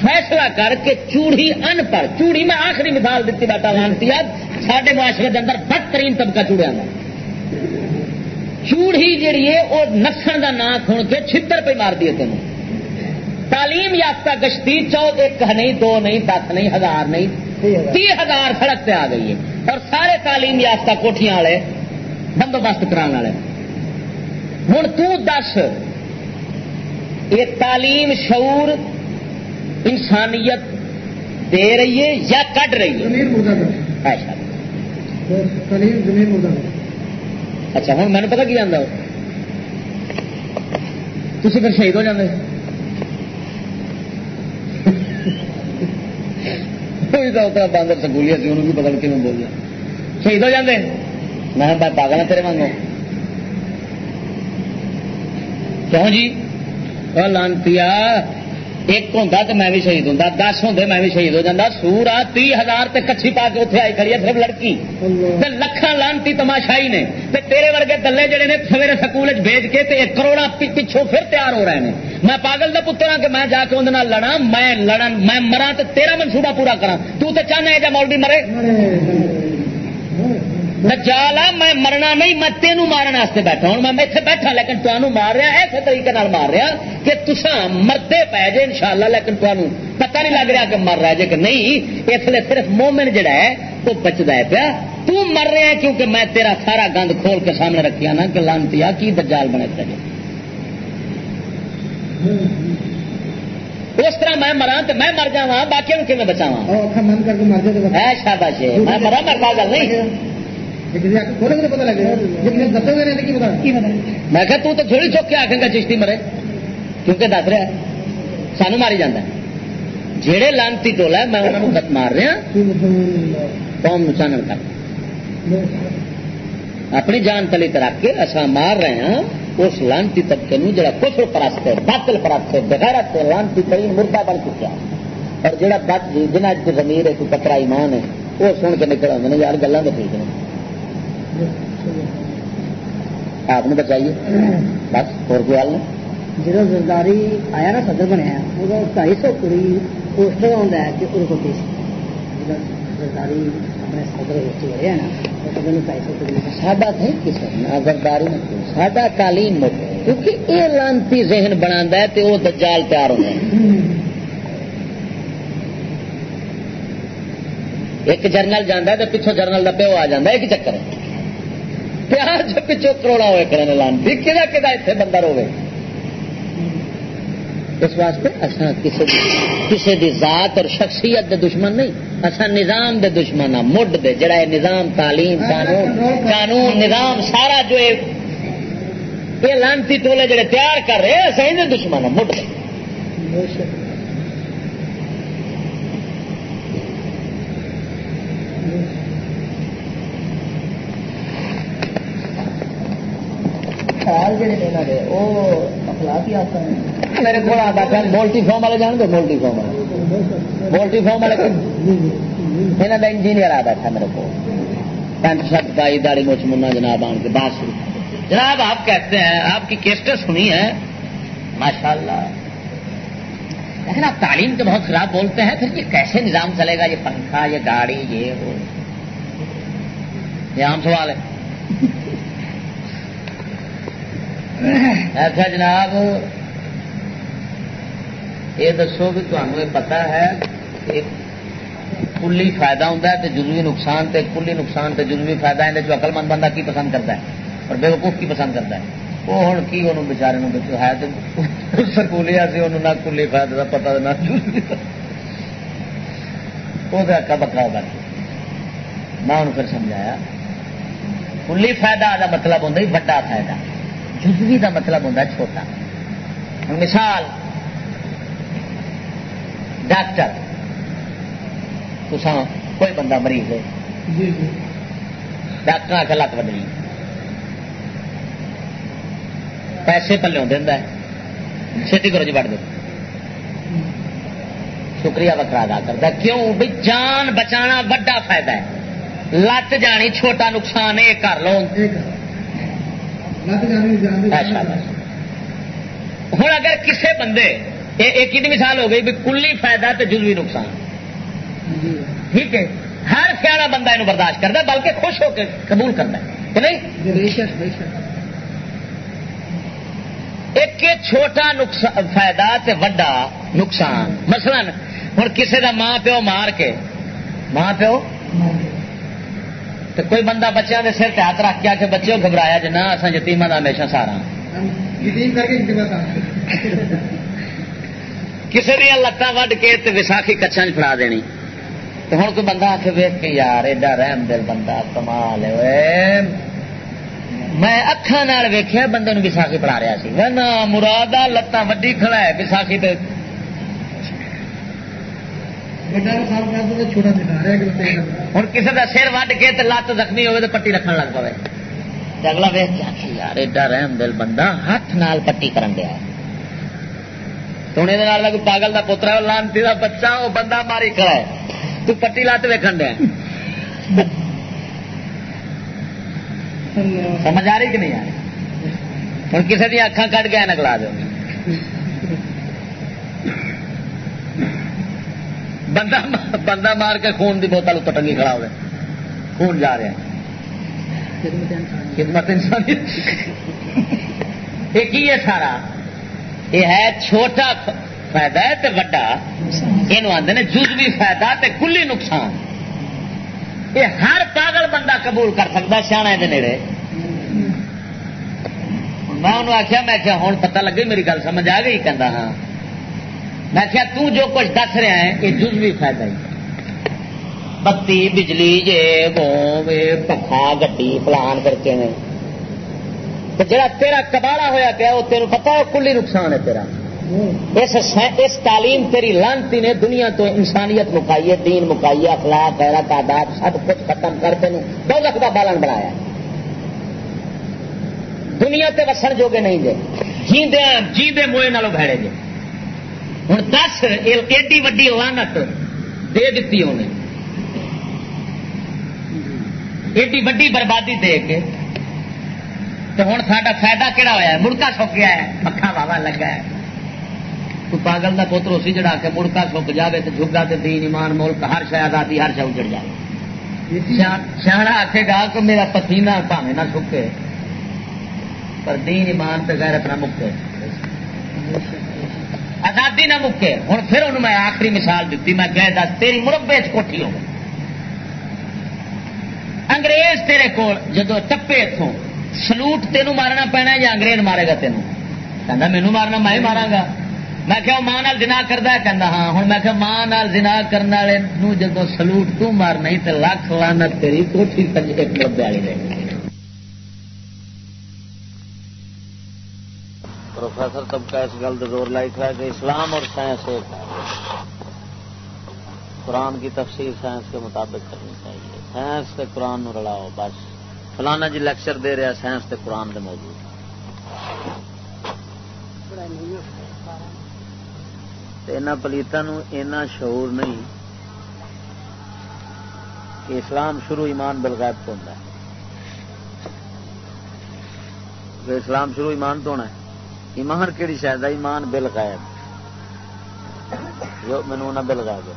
فیصلہ کر کے چوڑی ان پڑھ چوڑی میں آخری مثال دیتی بیٹا لانتی سارے معاشرے کے اندر بدترین طبقہ چوڑیا چوڑی جیڑی ہے وہ نسن کا نام کھن کے چھتر پہ مار دیے تین تعلیم یافتہ گشتی چود ایک نہیں دو نہیں دس نہیں ہزار نہیں تی ہزار سڑک پہ آ گئی ہے۔ اور سارے تعلیم یافتہ کوٹیاں والے بندوبست کرا والے۔ ہوں تس یہ تعلیم شعور انسانیت دے رہی ہے یا کٹ رہی ہے۔ اچھا ہوں، میں پتا کی جانا تھی پھر شہید ہو جاتے باندر سکولی سی، انہوں بھی بدل کے بول رہا شہید ہو جاتے میں پاگل ہاں تیرے مانگو کیوں جی؟ لانتی ایک ہوں تو میں بھی شہید ہوں دس ہوں میں بھی شہید ہو جاتا سور آ تی ہزار تے کچھی پا کے اتنے آئی کھڑی ہے صرف لڑکی۔ لکھان لانتی تماشائی نے تے تیرے ورگے دلے جڑے نے سویرے سکول بھیج کے تے کروڑا پچھوں پھر تیار ہو رہے ہیں میں پاگل کا پتر ہاں کہ میں جا کے اندر لڑا میں لڑن میں مرا تو تیرا منصوبہ پورا کرا تو تے چاہنا ہے جا مولوی مرے۔ دجالا میں مرنا نہیں میں تینوں مارن واسطے بیٹھا ہوں۔ میں اتنے بیٹھا لیکن تمہوں مار رہا ایسے طریقے مار رہا کہ تسا مرتے پی جے ان شاء اللہ لیکن تمہیں پتا نہیں لگ رہا کہ مر رہا جے کہ نہیں۔ اس لیے صرف مومن جڑا ہے وہ بچتا ہے پیا۔ تو مر رہا ہے کیونکہ میں تیرا سارا گند کھول کے سامنے رکھیا نا کہ لانتی کی دجال بنے چلے اس طرح میں مرا تو میں مر جا باقی کیون بچاوا شاباش میں مرا مرتا گل نہیں۔ میں کہ تو تھوڑی چوک کے گا چشتی مرے۔ کیونکہ دس رہا سانو ماری جانا جہے لانتی ٹولا میں انہوں نے مار رہا قوم چانن کر۔ اپنی جان تلی رکھ کے اصا مار رہے ہیں اس لانتی طبقے جڑا کفر پرست ہے باطل پرست ہے بغیرت ہے لانتی ترین مردہ بن چکا اور جڑا بچ جنہیں زمیر ہے کوئی کترا ایمان ہے وہ سن کے نکل آتے ہیں یار گلیں تو ٹھیک ہے آپ نے بچائیے بس اور کوئی حال نہیں جب زرداری آیا نا صدر بنیا وہ ڈھائی سو کڑی پوسٹر آتا ہے کہ ان کو پیش زرداری اپنے صدر ہوئے نا ساڈا تھے کسی زرداری ساڈا تعلیم کیونکہ یہ لانتی ذہن بنا ہے تو وہ دجال تیار ہوتا ہے۔ ایک جرنل جانا تو پچھوں جرنل کا پیو آ جا ایک چکر ہے۔ پیاز پچھو کروڑا ہوئے کرنے لانتی کہڑا کہ اتنے بندہ روے اس واسطے اصا کسی دی ذات اور شخصیت دے دشمن نہیں اصا نظام دے دشمن ہاں مڈ دے جڑا ہے نظام تعلیم قانون قانون نظام سارا جو ہے یہ لانتی ٹولے جڑے تیار کر رہے اصا دشمن ہاں مڈ دے میرے کو مولٹی فارم والے جان گے مولٹی فارم والے مولٹی فارم والے یہاں کا انجینئر آ بیٹھا میرے کو پینٹ شرٹ پائی داڑی موچ منا جناب آن کے بات شروع جناب آپ کہتے ہیں آپ کی کیسٹر سنی ہے ماشاء اللہ لیکن آپ تعلیم تو بہت خراب بولتے ہیں پھر یہ کیسے نظام چلے گا یہ پنکھا یہ گاڑی یہ وہ یہ عام سوال ہے ایسا جناب، یہ دسو بھی تمہیں پتا ہے کلی فائدہ ہوں تو جزوی نقصان تے کلی نقصان تے جزوی فائدہ ہے جو اقل مند بندہ کی پسند کرتا ہے اور بے وقوف کی پسند کرتا ہے؟ وہ ہوں کی انہوں بچارے ہے تو سکولی سی، انہوں نہ کلی فائدہ کا پتا نہ وہ اکا بکا ہوگا میں انہوں پھر سمجھایا، کلی فائدہ کا مطلب ہوں بڑا فائدہ۔ جزوی کا مطلب ہوتا چھوٹا۔ مثال ڈاکٹر۔ کوئی بندہ مریض ہے؟ جی، جی۔ ڈاکٹر آ کے لت بدلی پیسے پلوں دینا چھتی کرو جی بڑھ دو شکریہ وکرا ادا کرتا کیوں؟ بھائی جان بچانا وا فائدہ ہے۔ لت جانی چھوٹا نقصان یہ کر لو ہوں اگر کسے بندے ایک ہی مثال ہو گئی بھی کلی فائدہ تو جزوی نقصان۔ ٹھیک ہے۔ ہر سیاح بندہ یہ برداشت کرتا بلکہ خوش ہو کے قبول کرتا ہے کہ نہیں؟ ایک چھوٹا فائدہ تے وڈا نقصان۔ مثلا ہوں کسی کا ماں پیو مار کے ماں پیو تو کوئی بندہ بچوں کے سر ہاتھ رکھ کے بچے گھبرایا جنا اصا یتیما کا ہمیشہ سارا۔ کسی دیا لتان وڈ کے وساخی کچھا چ فڑا دینی۔ تو ہوں کوئی بندہ آ کے ویک کے یار ایڈا رحم دل بندہ کمال میں اکھان ویخیا بندے وساخی پڑھا رہا سی۔ نہ مراد لتاں وڈی کھڑا ہے وساخی ہوں کسی کا سر وڈ کے لت زخمی ہوگی تو پٹی رکھن لگ پائے اگلا ویخ یار ایڈا رحم دل بندہ ہاتھ نال پٹی کرن دیا سونے کوئی پاگل کا پوترا لانتی کا بچہ وہ بندہ ماری کھڑا ہے۔ تو پٹی لت ویکن دیا سمجھ آ رہی کہ نہیں آ رہی؟ ہوں کسی دیا اکھان کٹ گیا نکلا دو بندہ بندہ مار کے خون کی بوتل اتر ٹنگی کھڑا ہوئے۔ خون جا رہا خدمت انسانی یہ کی ہے سارا؟ یہ ہے چھوٹا فائدہ ہے وڈا۔ یہ آدھے جزوی فائدہ تے کلی نقصان۔ یہ ہر پاگل بندہ قبول کر سکتا سیاح کے نیڑے۔ میں انہوں آخیا میں کیا ہوں پتہ لگے میری گل سمجھ آ گئی کہ ہاں۔ میں کیا تو جو کچھ دس رہا ہے یہ جزوی فائدہ ہی بتی، بجلی جے گو پکا گی پلان کر کے جڑا تیرا کباڑا ہوا پیا، وہ تیروں پتا ہے، کلی نقصان ہے تیرا۔ اس اس تعلیم تیری لانتی نے دنیا تو انسانیت مکائی ہے، دین مکائی ہے، اخلاق، غیرت تعداد سب کچھ ختم کر تین دو لکھ کا بالن بنایا دنیا تے وسن جوگے نہیں جے جیندے جیندے موئے نالوں بھڑے جے ہوں دس ایڈی وڈی لانت دے دیتی انہیں۔ ایڈی وڈی بربادی دے کے۔ تو ہوں سا فائدہ کہڑا ہوا ہے؟ مڑکا سک گیا ہے پکا واوا لگا ہے۔ تو پاگل کا پوتر اسی چڑھا کے مڑکا سک جائے تو جگا تو دین، ایمان، ملک، ہر شاید آتی ہر شا اجڑ جائے۔ سیاح آخے گا کہ میرا پسینہ پاوے نہ سکے پر دین، ایمان تو غیر اپنا مکے آزادی نہ مکے۔ ہوں پھر انہوں میں آخری مثال دیتی میں کہہ دس، تیری مربے چوٹھی ہو۔ انگریز تیرے کول جدو ٹپے اتوں سلوٹ تینوں مارنا پینا یا انگریز مارے گا تینوں؟ کہ مینو مارنا، میں ہی مارا گا۔ میں کہ ماں جنا کرتا کہ ہاں۔ ہوں میں کہ ماں جنا کرنے والے جدو سلوٹ تو مارنا تو لکھ لانا تیری کوٹھی مربے والی رہے پروفیسر طبقہ اس گل زور لائی کھڑا کہ اسلام اور سائنس ایک قرآن کی تفسیر سائنس کے مطابق کرنی چاہیے۔ سائنس تے قرآن نو رلاؤ، بس۔ فلانا جی لیکچر دے رہا سائنس تے قرآن دے موجود پلیتوں اینا شعور نہیں کہ اسلام شروع ایمان بلغیب تو ہوتا ہے۔ اسلام شروع ایمان تو ہونا ہے۔ ایمان کہڑی شاید ایمان بل غائب جو مینو نہ بل غائب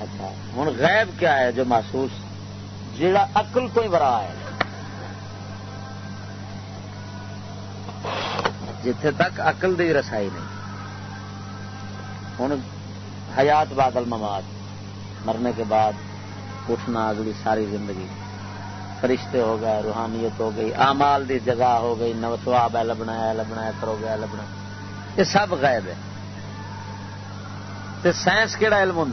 اچھا ہوں غیب کیا ہے جو محسوس جڑا اقل تو ہی برا ہے۔ جتھے تک اقل دی رسائی نہیں۔ ہوں حیات بادل مماد مرنے کے بعد اٹھنا اگلی ساری زندگی۔ فرشتے ہو گئے، روحانیت ہو گئی امال دی جگہ ہو گئی نو سواب ہے، لبنا ہے لبنا ہے، کرو گیا لبنا یہ سب غائب ہے۔ سائنس کہڑا علم ہوں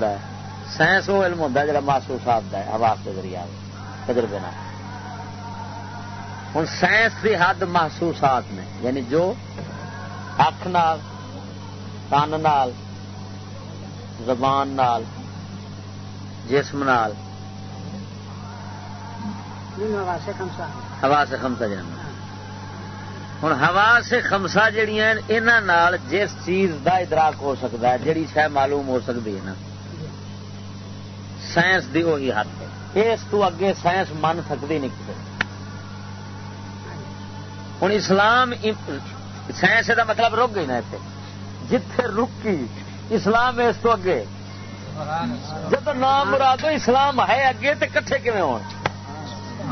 سائنس وہ علم ہوتا ہے جڑا محسوسات کا ہے آواز کے ذریعے تجربے نہ ہوں سائنس کی حد محسوسات نے یعنی جو اکھ نال کن نال، زبان نال، جسم نال ہوا سے خمسا جانا ہوں ہوا سے خمسا جہیا انہوں جس چیز کا ادراک ہو سکتا ہے جہی شہ معلوم ہو سکتی ہے نا۔ سائنس دی وہی حد ہے۔ اس تو اگے سائنس من سکتی نہیں کسی ہوں اسلام سائنس کا مطلب رک گئی نا اتنے جتھے رکی، اسلام اس تو اگے۔ جب نام مرادو اسلام ہے، اگے تو کٹھے کھے ہو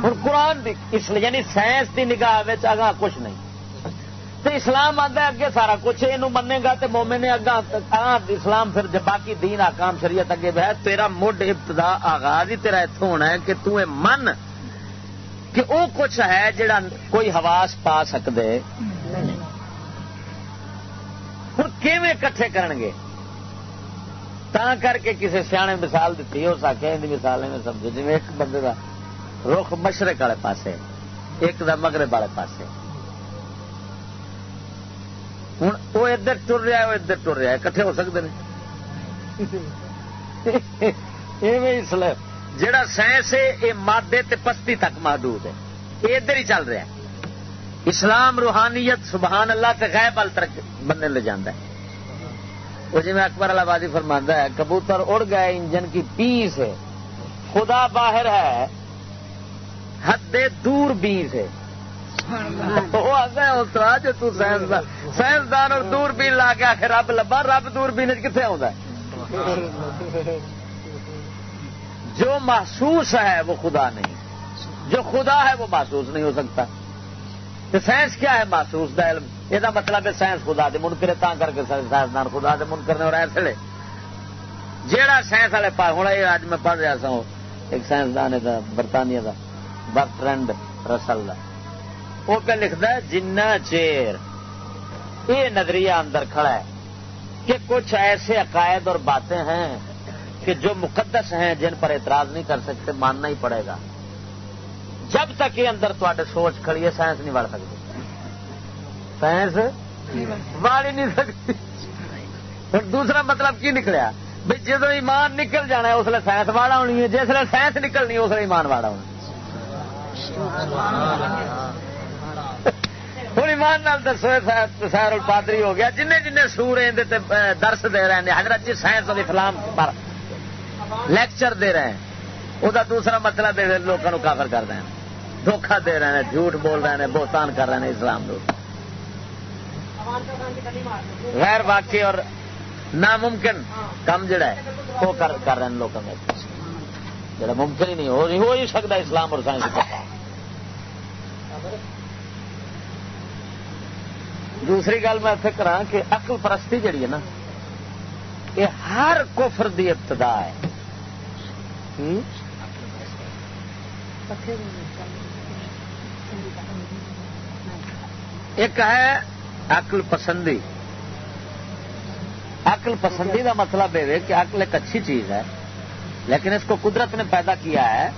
ہوں قرآن دی یعنی سائنس کی نگاہ اگاں کچھ نہیں۔ تو اسلام آتا ہے اگے سارا کچھ یہ منے گا تو مومے نے اگا اسلام پھر جب باقی دین آکام شریعت اگے بہ تیرا مڈ ابتدا آغاز ہی تیرا اتوں ہونا ہے کہ تو من کہ وہ کچھ ہے جڑا کوئی حواس پا سکتے ہوں کیویں کٹھے کرن گے تا کر کے کسی سیانے مثال دیتی ہو سکے ان مثال میں سمجھو جی ایک بندے کا رخ مشرق والے پاسے، ایک دا مغرب والے پاسے۔ ہوں وہ ادھر ٹر رہا ہے وہ ادھر ٹر رہا ہے کٹھے ہو سکتے ہیں جڑا سائنس ہے یہ مادے تے پستی تک محدود ہے۔ یہ ادھر ہی چل رہا ہے۔ اسلام روحانیت، سبحان اللہ تے غیب ال تک بننے لے جانا ہے۔ وہ جی میں اکبر آبادی فرماندہ ہے، کبوتر اڑ گئے، انجن کی پیس ہے۔ خدا باہر ہے حد دور بین سے سائنسدان اور دور بین لا کے آخر رب لبا رب دور بین کتنے آتا ہے؟ جو محسوس ہے وہ خدا نہیں۔ جو خدا ہے وہ محسوس نہیں ہو سکتا۔ تو سائنس کیا ہے محسوس دا علم؟ یہ مطلب ہے سائنس خدا دے منکرے تا کر کے سائنسدان خدا دے منکر نے اور ایسے جیڑا سائنس والے پاس ہوں یہ اج میں پڑھ رہا سا ایک سائنسدان ہے برطانیہ کا برٹرینڈ رسل وہ پہ لکھتا ہے، جنہ چیر یہ نظریہ اندر کھڑا ہے کہ کچھ ایسے عقائد اور باتیں ہیں کہ جو مقدس ہیں جن پر اعتراض نہیں کر سکتے، ماننا ہی پڑے گا۔ جب تک یہ اندر تے سوچ کھڑی ہے، سائنس نہیں بڑھ سکتی۔ سائنس بڑھ ہی نہیں سکتی۔ دوسرا مطلب کی نکلیا؟ بھائی جدو ایمان نکل جانا ہے، اس لیے سائنس واڑا ہونی ہے۔ جس سائنس نکلنی ہے، اس لیے ایمان واڑا ہونا ہوں ایمان نال دسو سیر الپادری ہو گیا۔ جن جن سور درس دے رہے ہیں حضرت جی سائنس اور اسلام پر لیکچر دے رہے ہیں۔ وہ دوسرا مطلب دے لوگوں کافر کر رہے ہیں۔ دھوکھا دے رہے ہیں، جھوٹ بول رہے ہیں، بہتان کر رہے ہیں اسلام لوگ غیر واقعی اور ناممکن کام جڑا ہے، وہ کر رہے ہیں لوگوں میں جڑا ممکن ہی نہیں، ہو ہی سکتا اسلام اور سائنس دوسری گل میں فکر ہاں کہ اقل پرستی جڑی ہے نا، یہ ہر کفر دی ابتدا ہے۔ ایک ہے عقل پسندی۔ عقل پسندی کا مطلب یہ کہ عقل ایک اچھی چیز ہے، لیکن اس کو قدرت نے پیدا کیا ہے۔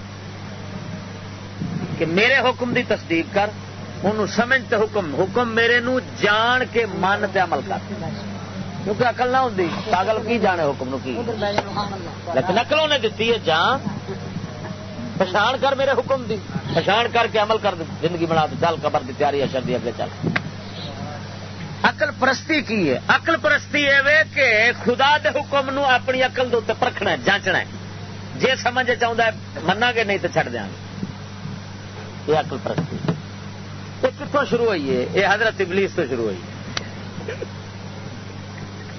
کہ میرے حکم دی تصدیق کر ان سمجھتے حکم حکم میرے نو جان کے من تے عمل کر۔ کیونکہ اقل نہ ہوں پاگل کی جانے حکم نو کی؟ لیکن اقل نے دیتی ہے جان پچھاڑ کر میرے حکم دی پچھاڑ کر کے عمل کر زندگی بنا دو چل قبر دی تیاری، اشر دی اگے چل۔ اقل پرستی کی ہے؟ اقل پرستی ہے کہ خدا دے حکم نو اپنی اقل دے پرکھنا ہے، جانچنا ہے۔ جی سمجھ چاہتا ہے منا گے، نہیں تو چڑھ دیا یہ اقل پرستی یہ کتوں شروع ہوئی ہے؟ یہ حضرت ابلیس تو شروع ہوئی ہے۔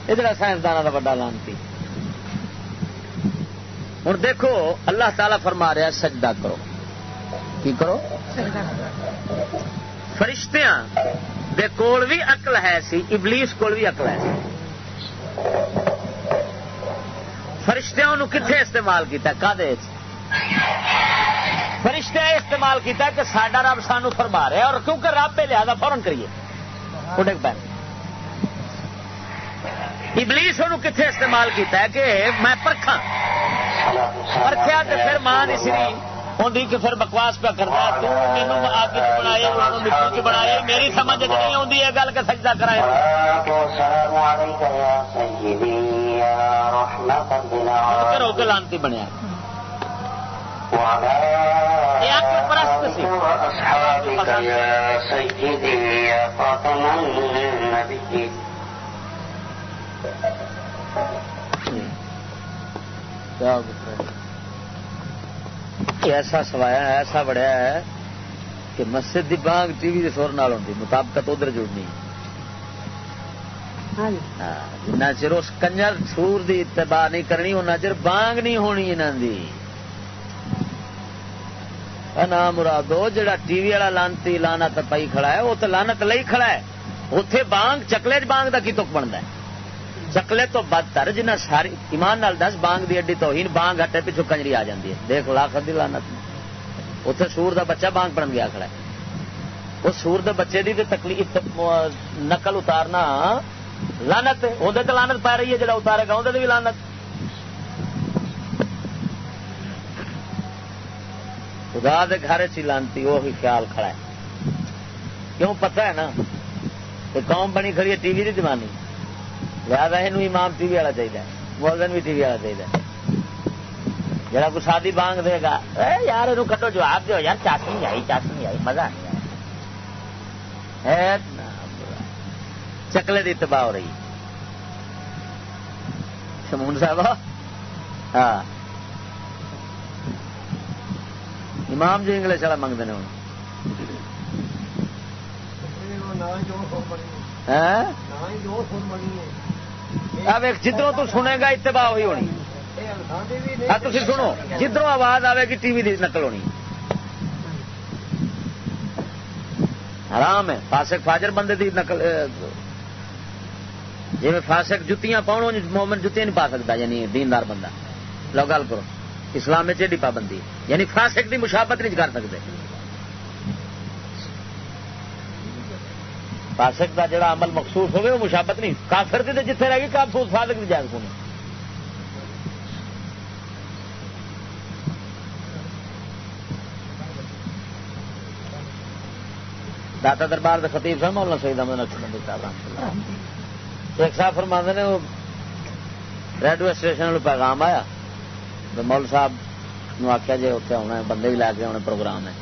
یہ جڑا سائنسدان کا بڑا لانتی۔ ہوں دیکھو اللہ تعالی فرما رہا سجدہ کرو۔ کی کرو؟ فرشتیاں دے کول بھی اقل ہے سی ابلیس کول بھی اقل ہے سی۔ فرشتیاں کتنے استعمال کیا کدے فرشتہ استعمال کیا کہ سڈا رب سانو فرما رہا ہے اور کیونکہ رب پہ لیا فورن کریے۔ اڈک پہ ابلیس ان کتنے استعمال کیا کہ میں پرکھا پرکھیا تو پھر ماں نہیں سی ہوندی کہ پھر بکواس پہ کرتا تو مینو آگ چ بنائے مٹی چ بنائے میری سمجھ نہیں آتی یہ گل کہ سجدہ کرائے۔ ہو کے لانتی بنیا۔ ایسا سوایا ایسا بڑھیا ہے کہ مسجد دی بانگ ٹی وی سور نال ہوتی مطابقت ادھر جڑنی۔ جنا چر اس کنجر سور دی اتباع نہیں کرنی ان چر بانگ نہیں ہونی انہوں دی۔ نا مرادو جڑا ٹی وی والا لانتی لانت پائی کھڑا ہے وہ تو لانت لئی کھڑا ہے۔ اتے بانگ، چکلے بانگ کا کی تک بنتا ہے؟ چکلے تو بدتر جنہ ساری ایمان نال دس بانگ دی اڈی تو بانگ ہٹے پیچھو کنجری آ جاتی ہے۔ دیکھ لاکھ دی لانت اتے سور دا بچہ بانگ پڑن گیا کھڑا ہے۔ وہ سور دے بچے دی تکلیف نقل اتارنا۔ لانت اندر تو لانت پا رہی ہے جڑا اتارے گا اندر بھی لانت خدا دے گھر چی لانتی وہی خیال کھڑا ہے۔ کیوں پتہ ہے نا؟ کہ قوم بنی کھڑی ہے ٹی وی کی دیوانی لہٰذا یہ امام ٹی وی والا چاہیے مولن بھی ٹی وی والا چاہیے جڑا کوئی شادی بانگ دے گا، اے یار یہ کٹو جواب دو یار چاس نہیں آئی چاس نہیں آئی، مزہ نہیں آیا۔ چکلے کی تباہ ہو رہی۔ شمون صاحب ہاں۔ امام جی انگلش والا منگتے ہیں اب ایک جدروں تو سنے گا اتباع ہوئی ہونی تھی سنو جدروں آواز آئے گی ٹی وی کی نقل ہونی حرام ہے فاسق فاجر بندے دی نقل جی میں فاسق جتیاں پاؤ مومن جتیاں نہیں پا سکتا یعنی دیندار بندہ لو گل کرو اسلام میں چیڈی پابندی ہے یعنی فاسق دی مشابت نہیں کر سکتے۔ فاسق کا جڑا عمل مخصوص ہوگی وہ مشابت نہیں۔ کافر کی جتنے رہ گی کافر فاسق کی جائز کو داتا دربار کے خطیب صاحب، مولانا سعید احمد نقص صاحب ایک صاحب فرما نے، وہ ریڈیو اسٹیشن پیغام آیا مول صاحب نو آخیا جی اتنے آنا بندے بھی لے کے آنے پروگرام ہے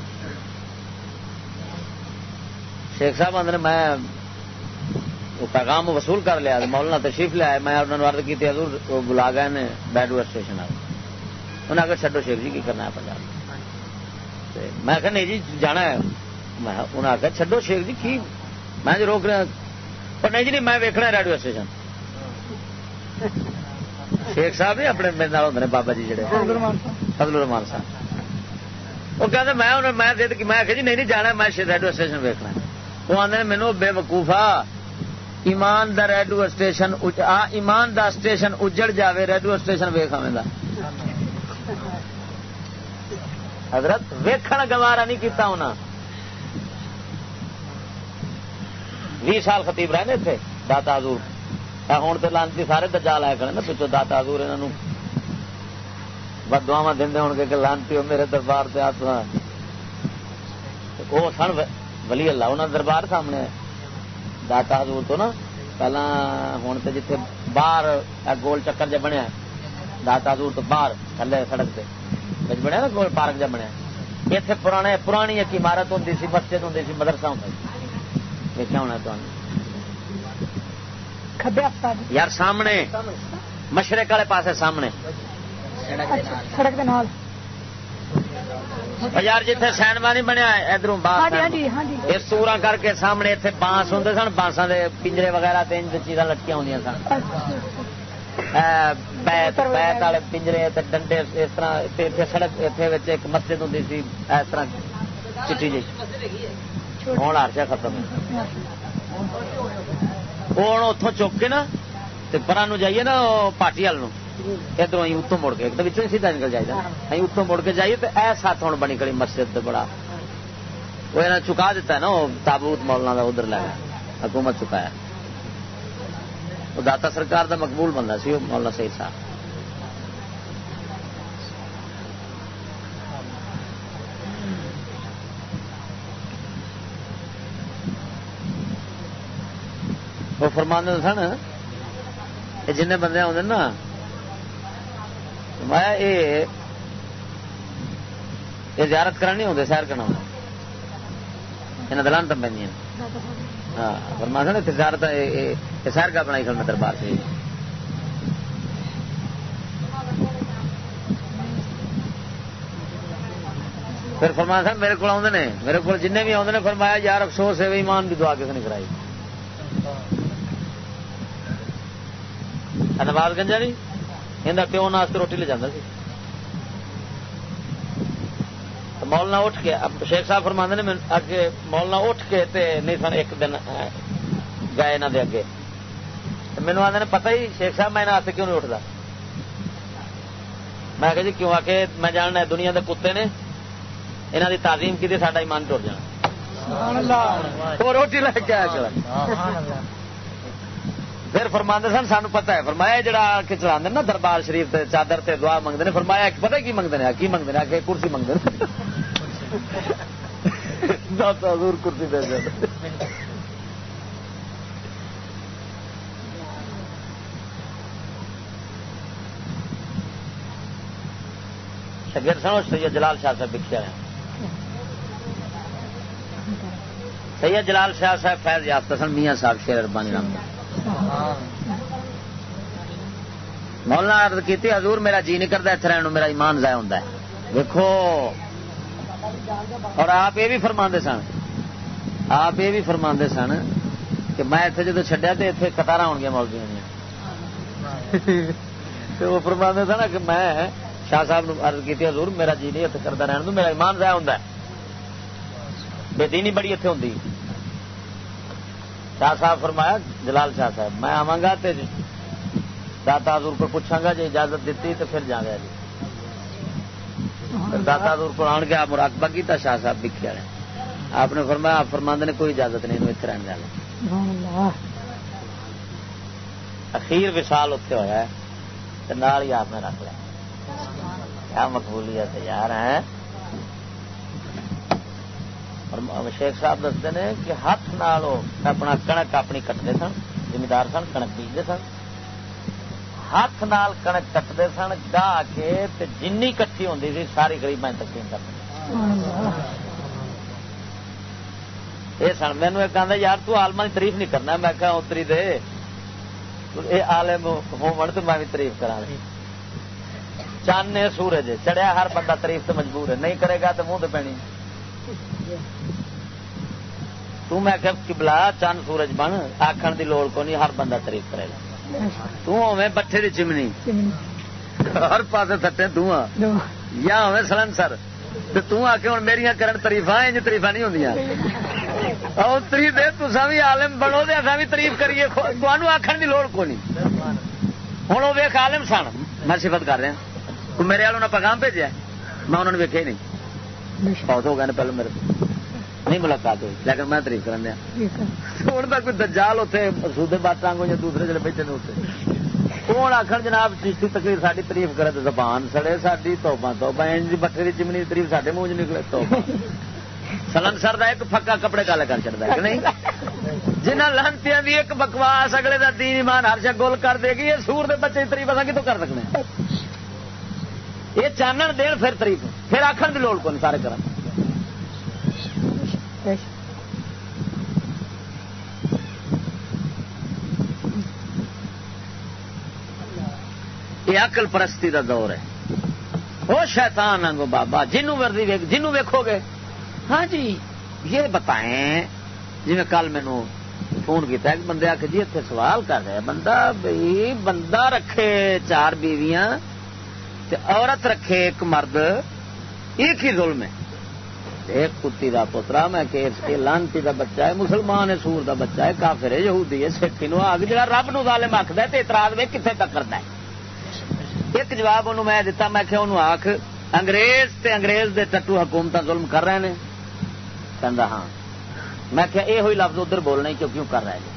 شیخ صاحب آدھے میں پیغام وصول کر لیا مولانا تشریف لیا میں انہوں نے ورد کی حضور وہ بلا گئے نے بیڈو اسٹیشن والے انہیں آگے چڈو شیخ جی کی کرنا ہے پنجاب میں کہ نہیں جی جانا ہے انہیں آخیا چڈو شیخ جی کی میں جو روک رہا پر نہیں جی نہیں میں ویکنا ریڈیو اسٹیشن شیخ صاحب اپنے میرے ہوتے ہیں بابا جی جڑے فضل الرحمان صاحب۔ وہ کہتے میں میں میں آخیا جی نہیں نہیں جانا میں ریڈیو اسٹیشن ویکنا وہ آدھے مینو بے وقوفا ایمان دا ریڈیو اسٹیشن ایمان دا اسٹیشن اجڑ جاوے ریڈیو اسٹیشن ویخ آئے حضرت ویکھن گوارا نہیں کیتا ہونا۔ بھی سال خطیب رہے اتنے داتا حضور۔ ہوں تو لانتی سارے دجال آئے کھڑے نا پچھو داتا حضور انہوں بدوا دے ہو گے کہ لانتی ہو میرے دربار سے آپ وہ سن ولی اللہ انہوں دربار سامنے داتا حضور تو نا پہلا ہوں تو جیتے باہر گول چکر جا بنیا داتا حضور تو باہر تھلے سڑک سے بنیا نا گول پارک جا بنیا اتنے پرانے پرانی ایک عمارت ہوں سی مسجد ہوں سی مدرسہ ہوں دیکھا ہونا یار سامنے مشرق والے پاس سامنے سڑک یار جیتے سینما نہیں بنیا ادھر باہر سورا کر کے سامنے اتنے بانس ہوں سن بانسا کے پنجرے وغیرہ تین چیزاں لٹکیاں ہوں سن بیت بیت والے پنجرے ڈنڈے اس طرح سڑک اتنے ایک مسجد ہوں سی اس طرح چٹی جی ہوں ہرشا ختم ہوں اتوں چک کے نا پرا جائیے نا پارٹی وال ادھر اتوں مڑ کے ایک سیدھا نکل جائے ایں اتوں مڑ کے جائیے تو ایسا ہوں بنی کڑی مسجد بڑا وہ چکا دیتا ہے نا وہ تابوت مولنا کا ادھر لے حکومت چکایا وہ داتا سرکار دا مقبول بندہ سی مولانا سید صاحب فرما سن جن بندے آدھے نا، میں یہ زیارت کرانی آتے سیر کرنا یہاں دلان تم پہ ہاں فرما سن اتنے زیارت سیر کا بنائی کھڑنا دربار سے۔ پھر فرما سن، میرے کو آدھے میرے کو جن بھی آدھے فرمایا، یار افسوس ہے ایمان کی دعا کس نے کرائی؟ نواز گنجا نہیں؟ یہ پیو ناستے روٹی لے جانا سی۔ مولنا اٹھ کے شیخ صاحب فرما نے اگے مولنا اٹھ کے تے نہیں سن ایک دن گئے یہاں دے اگے۔ مینو آدھے پتا ہی شیخ صاحب میں یہاں کیوں نہیں اٹھتا میں کہ جی کیوں آ کے میں جاننا دنیا دے کتے نے۔ یہاں کی تعظیم کی ساڈا ایمان ٹوٹ جانا۔ روٹی لے کے آیا پھر فرما سن سان پتا ہے۔ فرمایا جڑا کے چلا نا دربار شریف تے چادر تے دعا منگتے ہیں فرمایا پتا کی منگتے ہیں کی منگتے ہیں کہ کرسی منگتے ہیں حضور کرسی دے شگر سنو، سید جلال شاہ صاحب لکھے ہیں۔ سید جلال شاہ صاحب فیض یافتہ سن، میاں صاحب شیر اربانی نام مولانا عرض کی حضور میرا جی نہیں کرتا اتنے رہن میرا ایمان ضائع ہوتا ہے۔ دیکھو اور آپ یہ بھی فرما سن آپ یہ بھی فرما سن کہ میں اتنے جدو چڈیا تو اتنے قطار ہو گیا مولوی وہ فرما سن کہ میں شاہ صاحب عرض کی حضور میرا جی نہیں اتنے کرتا رہن تو میرا ایمان ضائع ہوتا ہے۔ بے دینی بڑی اتنے ہوں شاہ صاحب فرمایا جلال شاہ صاحب میں آوا گا داتا حضور کو پوچھا گا جی اجازت دیتی تو پھر جا گیا جی داتا حضور کو آن گیا مراقبہ کیا شاہ صاحب بکھے والے آپ نے فرمایا آپ فرماند نے کوئی اجازت نہیں اتنے رہنے والا اخیر وشال اتنے ہوا ہے نال ہی آپ نے رکھ لیا۔ کیا مقبولیت یار ہے شیخ صاحب دستے ہیں کہ ہاتھ نال اپنا کنک اپنی کٹتے سن، زمیندار سن کنک بیجتے سن۔ ہاتھ نال کنک کٹتے سن، گا کے جن کٹھی ہوتی سی، ساری گریب میں تقسیم کر یہ سن مینو ایک آدھا یار تو آلما کی تعریف نہیں کرنا۔ میں کہا اتری دے؟ یہ آلم ہومن تو میں بھی تعریف کرا چانے سورج، چڑھیا ہر بندہ تعریف تو مجبور ہے۔ نہیں کرے گا تو منہ تو پینی تو میں کہ کبلا چند سورج بن آخر دی لوڑ کو نہیں، ہر بندہ تعریف کرے گا۔ تو بٹھے دی چمنی۔ ہر پاسے تھٹے دھواں۔ یا ہوے سلنسر۔ تو کے ہوں میری کرن تریفا انج تریفا نہیں ہوں تری دے تسا بھی عالم بنو دے اصا بھی تعریف کریے۔ تمہوں آخر دی لوڑ کو نہیں۔ ہوں وہ ویخ عالم سن۔ میں صفت کر رہا ہاں۔ میرے والوں نے پیغام بھیجا میں انہوں نے ویکے نہیں۔ بہت ہو گئے پہلے میرے۔ نہیں ملاقات ہوئی. لیکن میں تعریف کرنا ہوں تک کوئی دجال اتنے سودے بات آنگو یا دوسرے جڑے بیٹھے نے اتنے ہوں آخر جناب چیشتی تقریر ساری تعریف کرے تو زبان سڑے ساری توبا توبا این بٹے کی چمنی تعریف سارے منہ چ نکلے تو سلن سر کا ایک پکا کپڑے کالے کر چڑھتا ہے نہیں؟ جنہ لہنتی بھی ایک بکواس اگلے کا دین ایمان ہر شا گول کر دے گی یہ سور دے بچے کی تعریف اصل کتوں کر سکتے یہ چانن دین پھر تعریف پھر آخر کی لوڑ کو نہیں سارے کریں یہ اقل پرستی کا دور ہے وہ شیطان آنگو بابا جنو وردی جنو ویکو گے ہاں جی یہ بتائیں جی میں کل مینو فون کیا ایک بندے آ کے جی اتنے سوال کر رہے بندہ بھائی بندہ رکھے چار بیویاں عورت رکھے ایک مرد ایک ہی ظلم ہے ایک کتی کا پوترا میں کہ لانتی کا بچہ ہے، مسلمان ہے، سور کا بچہ ہے، کافر ہے، یہودی ہے، سکھی نو آگ جا رب نو ظالم آخد ہے اعتراض میں کتنے تک کرتا ہے۔ ایک جواب انہوں میں دتا، میں کہ انہوں آخ انگریز تے انگریز دے ٹٹو حکومت ظلم کر رہے ہیں کہ ہاں۔ میں کہ یہ ہوئی لفظ ادھر بولنا کیوں کیوں کر رہے ہیں؟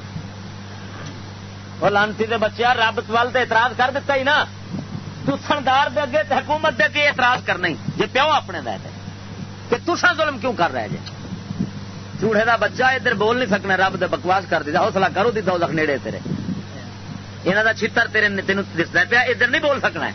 وہ لانتی دے بچے رب ول تے اعتراض کر دیتا ہی نا۔ تو سندار دے اگے تے حکومت دے کے اعتراض کرنا ہی۔ جی پیو اپنے دے کہ تسا ظلم کیوں کر رہے جی؟ چوڑے کا بچہ ادھر بول نہیں سکنا، رب دے بکواس کر دیتا، حوصلہ کرو دی دو نیڑے تیرے۔ یہاں کا چھتر تیرے تین دستا پیا، ادھر نہیں بول سکنا ہے۔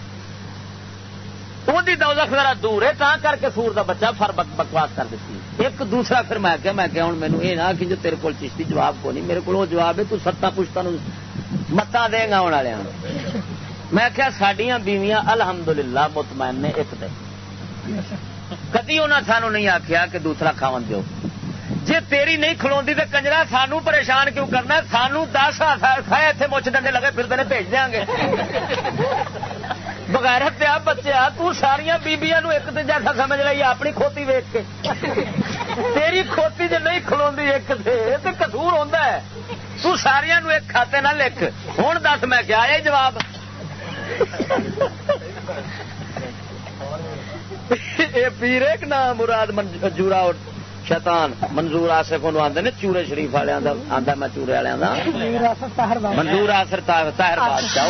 وہی دولت ذرا دور ہے تا کر کے سور کا بچہ فر بکواس کر دیتی ایک دوسرا پھر میں کیا میں ہوں مینو یہ نہ کہ جو تیرے کو چشتی جواب کو نہیں، میرے کو جواب ہے، تو ستا پشتا متا دے گا آنے والے ہاں۔ میں کیا سڈیا بیویاں الحمدللہ مطمئن نے، ایک دن کدی انہیں سانو نہیں آخیا کہ دوسرا کھاون دو جی تیری نہیں کھلو تو کنجرا سانو پریشان کیوں کرنا سانو دس اتنے مچھ ڈنڈے لگے، پھر بھیج دیا گے۔ بغیر پیا بچے تاریاں بیبیا ایک تو جیسا سمجھ رہی اپنی کھوتی ویچ کے۔ تیری کھوتی جی نہیں کھلو ایک تو کسور ہوتا ہے۔ تو ایک کھاتے نہ لکھ۔ ہوں دس میں کیا؟ یہ جواب۔ پیر ایک نام مراد جورا شیطان، منظور آصف آدھے نے چورے شریف والے آدھا میں چورے والے منظور آصر طاہر بادشاہ،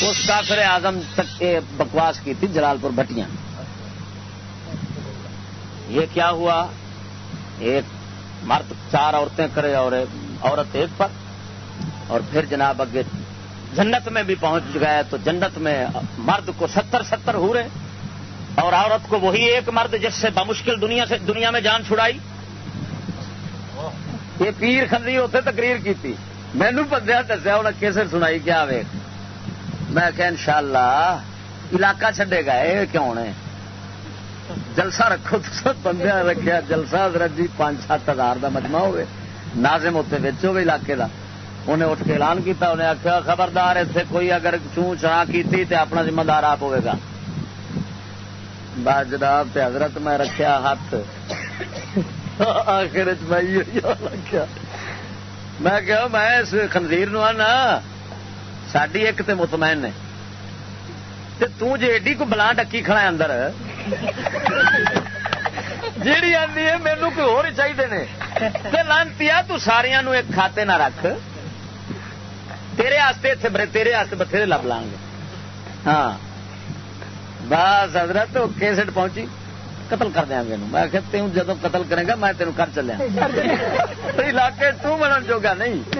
اس کافر آزم تک بکواس کی تھی جلال پور بٹیاں یہ کیا ہوا؟ ایک مرد، چار عورتیں کرے اور عورت ایک پر۔ اور پھر جناب اگے جنت میں بھی پہنچ گئے تو جنت میں مرد کو ستر ستر ہو رہے اور عورت کو وہی ایک مرد جس سے بمشکل دنیا سے دنیا میں جان چھڑائی یہ پیر خندی ہوتے تقریر کی تھی مینو بندہ دسیا انہیں کیسے سنائی کیا ویک میں کہ انشاءاللہ علاقہ چڈے گا یہ کیوں نے؟ جلسہ رکھو تو سب بندے رکھا جلسہ حضرت جی پانچ سات ہزار کا مجمع ہوئے نازم اتنے بچ ہوگی علاقے کا انہیں اٹھ کے اعلان کیا انہیں آخیا خبردار اتنے کوئی اگر چون چڑا کی تو اپنا ذمہ دار آپ ہوئے گا۔ بعد جناب تے حضرت میں رکھیا ہاتھ۔ آخر رکھا میں کہ میں اس خنزیر نو آنا ساری ایک تے مطمئن نے تے تو جے ایڈی کو بلا ڈکی کھڑا ہے اندر۔ جیڑی آدھی ہے مینو کوئی ہو چاہیے نے۔ لانتی تو ساریا نو ایک کھاتے نہ رکھ۔ تیرے آستے اتنے تیرے آستے بتھیرے لب لان گے۔ ہاں۔ بس حضرت کیسٹ پہنچی۔ قتل کر دیا گے میں کہ تم جدو قتل کرے گا میں تینوں کر چلیا علاقے تنن جوگا نہیں۔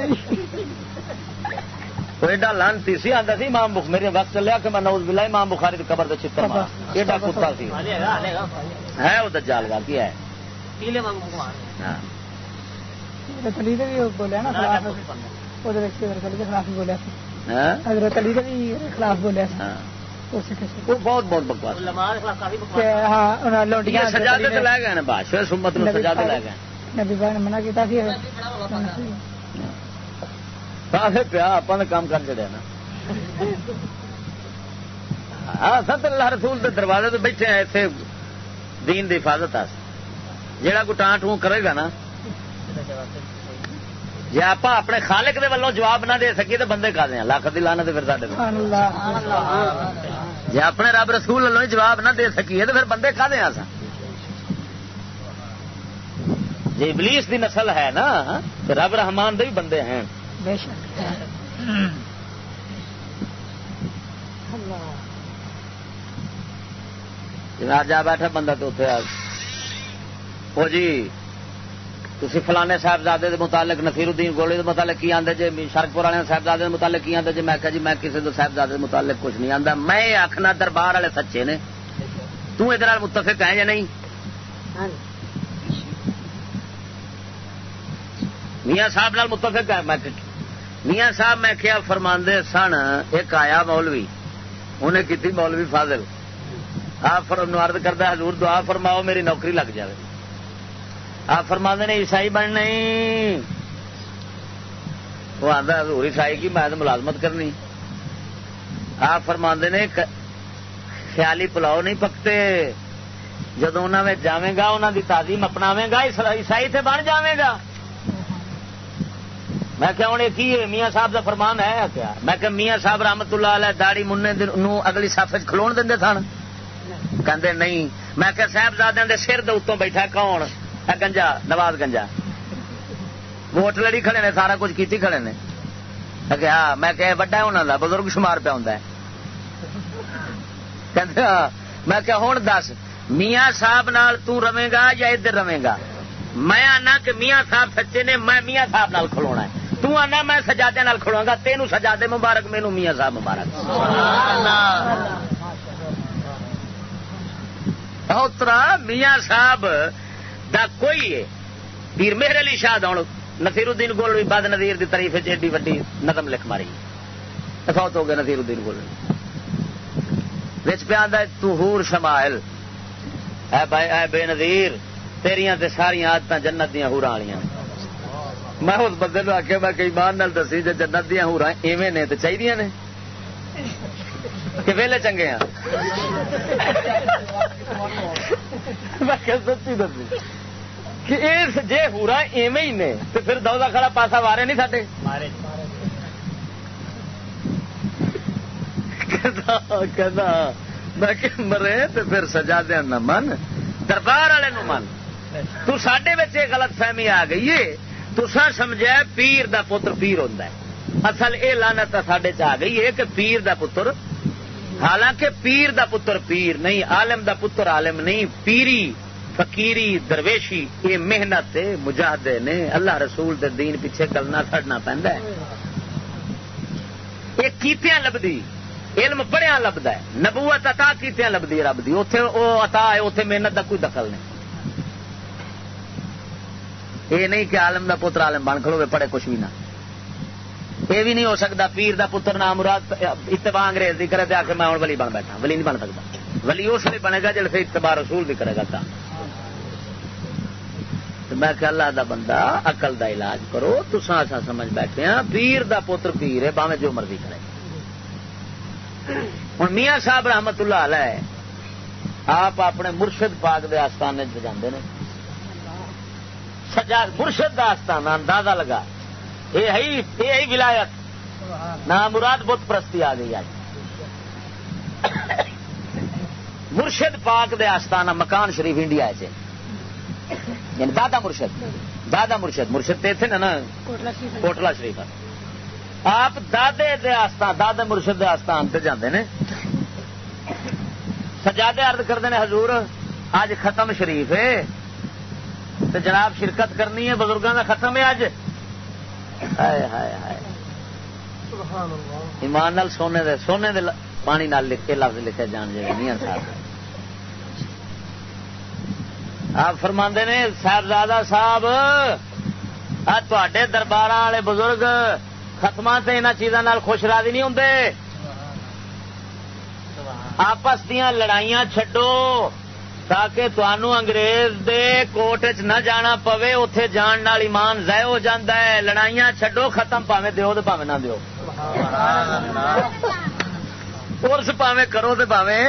تو ایڈا لانتی سی آتا سی ماں بخ میرے وقت چلیا کہ میں نوز بلا ماں بخاری قبر چتر مار ایڈا کتا سی۔ ہے وہ دجال کیا ہے۔ ہاں۔ بولیا نا خلاف بولیا حضرت علی بھی خلاف بولیا وہ بہت بہت بکواس۔ سجا لے گئے بادشاہ سمت سجا لے گئے۔ نبی نے منع کیا پیا آپ کام کر چڑیا نا۔ ہاں ست اللہ رسول دروازے تو بیٹھے ہیں اتنے دین کی حفاظت جہاں کو ٹان ٹون کرے گا نا۔ جی آپ اپنے خالق دے ولوں جواب نہ دے سکیے تو بندے کا دیا لاکھ دلانا تو پھر سارے جی اپنے رب رسول ولوں جواب نہ دے سکیے تو پھر بندے کا دیا سا جی ابلیس دی نسل ہے نا تو رب رحمان دے بھی بندے ہیں۔ بے شک۔ جا بیٹھا بندہ تو اتنے وہ جی تھی فلانے صاحبزادے کے متعلق نفیر الدین گولی کے متعلق کی آدھے جی شرکپور والے صاحبزادے متعلق کی آدھے جی میں جی میں کسی صاحبزادے کے متعلق کچھ نہیں آتا میں آخنا دربار والے سچے نے۔ تر متفق ہے یا نہیں؟ میاں صاحب نال متفق ہے۔ میں میاں صاحب میں کیا فرماندے سن ایک آیا مولوی۔ انہیں کی مولوی فاضل۔ آپ فرد کردہ حضور دعا فرماؤ میری نوکری لگ جائے آپ فرما نے عیسائی بن نہیں وہ آتا ہزور عیسائی کی میں ملازمت کرنی۔ آپ فرما نے خیالی پلاؤ نہیں پکتے۔ جدو انہوں میں جائے گا انہوں کی تعظیم اپنا گا عیسائی سے بن جائے گا۔ میں کیا ہوں کی میاں صاحب کا فرمان ہے کیا؟ میں کہ میاں صاحب رحمت اللہ علیہ داڑی منہ اگلی سف کھلو دیں سن۔ کہ نہیں۔ میں کہ صاحبزادے سر دتوں بیٹھا کون؟ گنجا، نواز گنجا۔ ووٹ لڑی کھڑے نے، سارا کچھ کیتی کھڑے نے۔ ہاں میں کہ وڈا انہوں کا بزرگ شمار پہ ہوں ہاں میں کہ ہوں دس، میاں صاحب نال تو رہے گا یا ادھر رہے گا؟ میں آنا کہ میاں صاحب سچے نے، میں میاں صاحب نال کھلونا ہے۔ تو آنا، میں سجادے نال کھلوا گا تینوں سجادے مبارک، مینو میاں صاحب مبارک۔ اترا میاں صاحب دا کوئی ہے۔ پیر مہر علی شاہ دون نصیر الدین گول بھی بد نظیر دی تاریف ایڈی وڈی نظم لکھ ماری۔ فوت ہو گیا نصیر الدین گول۔ بچ پہ آدھا تہور شمائل۔ اے بھائی، اے بے نظیر، تیریاں تے ساری آدت جنت دیا ہورا والی میں اس بندے نو آخیا میں کئی مان دسی جی جنت دیا ہورا ایویں نے تو چاہیے نے۔ کہ ویلے چنگے ہیں۔ سچی دسی۔ کہ ہورا ایویں ہی نے تو پھر دو کا کھڑا پاسا وارے نہیں ساڈے۔ میں مرے تو پھر سجا دیا نہ من دربار والے نو من۔ تو سڈے غلط فہمی آ گئی ہے۔ تو سمجھا پیر دا پتر پیر ہوں اصل یہ لانت سڈے چ آ گئی ہے کہ پیر دا پتر حالانکہ پیر دا پتر پیر نہیں، عالم دا پتر عالم نہیں، پیری، فقیری، درویشی، یہ محنت، مجاہدے نے اللہ رسول دے دین پیچھے کلنا سڑنا پہنتا ہے۔ یہ کیتیاں لبدی؟ علم بڑیا لبدا ہے۔ نبوت عطا کیتیاں لبدی رب دی؟ اوتھے او عطا ہے، اوتھے محنت دا کوئی دخل نہیں۔ یہ نہیں کہ عالم دا پتر عالم بن کھڑو پڑے کچھ بھی نہ۔ یہ بھی نہیں ہو سکتا، پیر دا پتر، نام مراد، اتباع انگریز دی کرے تے آ کے میں ہوں ولی بن بیٹھا، ولی نہیں بن سکتا۔ ولی اس لیے بنے گا جل سے اتباع رسول بھی کرے گا تا۔ میں کہ اللہ دا بندہ، عقل دا علاج کرو تسا ایسا سمجھ بیٹھے ہیں پیر دا پتر پیر ہے، باویں جو مرضی کرے۔ ہوں میاں صاحب رحمت اللہ علیہ، آپ اپنے مرشد پاک دے آستانے جانے نے۔ سجا مرشد دا آستانہ اندازہ لگا۔ یہ ہے ولایت۔ نہ مراد بت پرستی آ گئی آج مرشد پاک دے آستانہ مکان شریف انڈیا چ یعنی دادا مرشد۔ دادا مرشد۔ مرشد تے تھے نا کوٹلا شریف۔ آپ دادے دے آستان دادے مرشد دے آستان تے جاندے نے۔ سجادے عرض کرتے ہیں حضور اج ختم شریف ہے۔ تو جناب شرکت کرنی ہے بزرگوں کا ختم ہے اج ہائے ہائے ہائے۔ ایمان نال سونے دے سونے دے پانی نال لکھ کے لفظ لکھے جان جائے میاں صاحب آپ فرما نے صاحبزادہ صاحب تے دربار والے بزرگ ختم سے یہاں چیزوں خوش راضی نہیں ہوں آپس دیا لڑائیاں چڈو تاکہ تنوع انگریز دے کوٹ چ نہ جانا پوے اتے جان نال ایمان ضائع ہو جاتا ہے، لڑائیاں چڈو ختم پاوے دیو تو پاوے نہ دیو۔ ارس پاوے کرو تو پاوے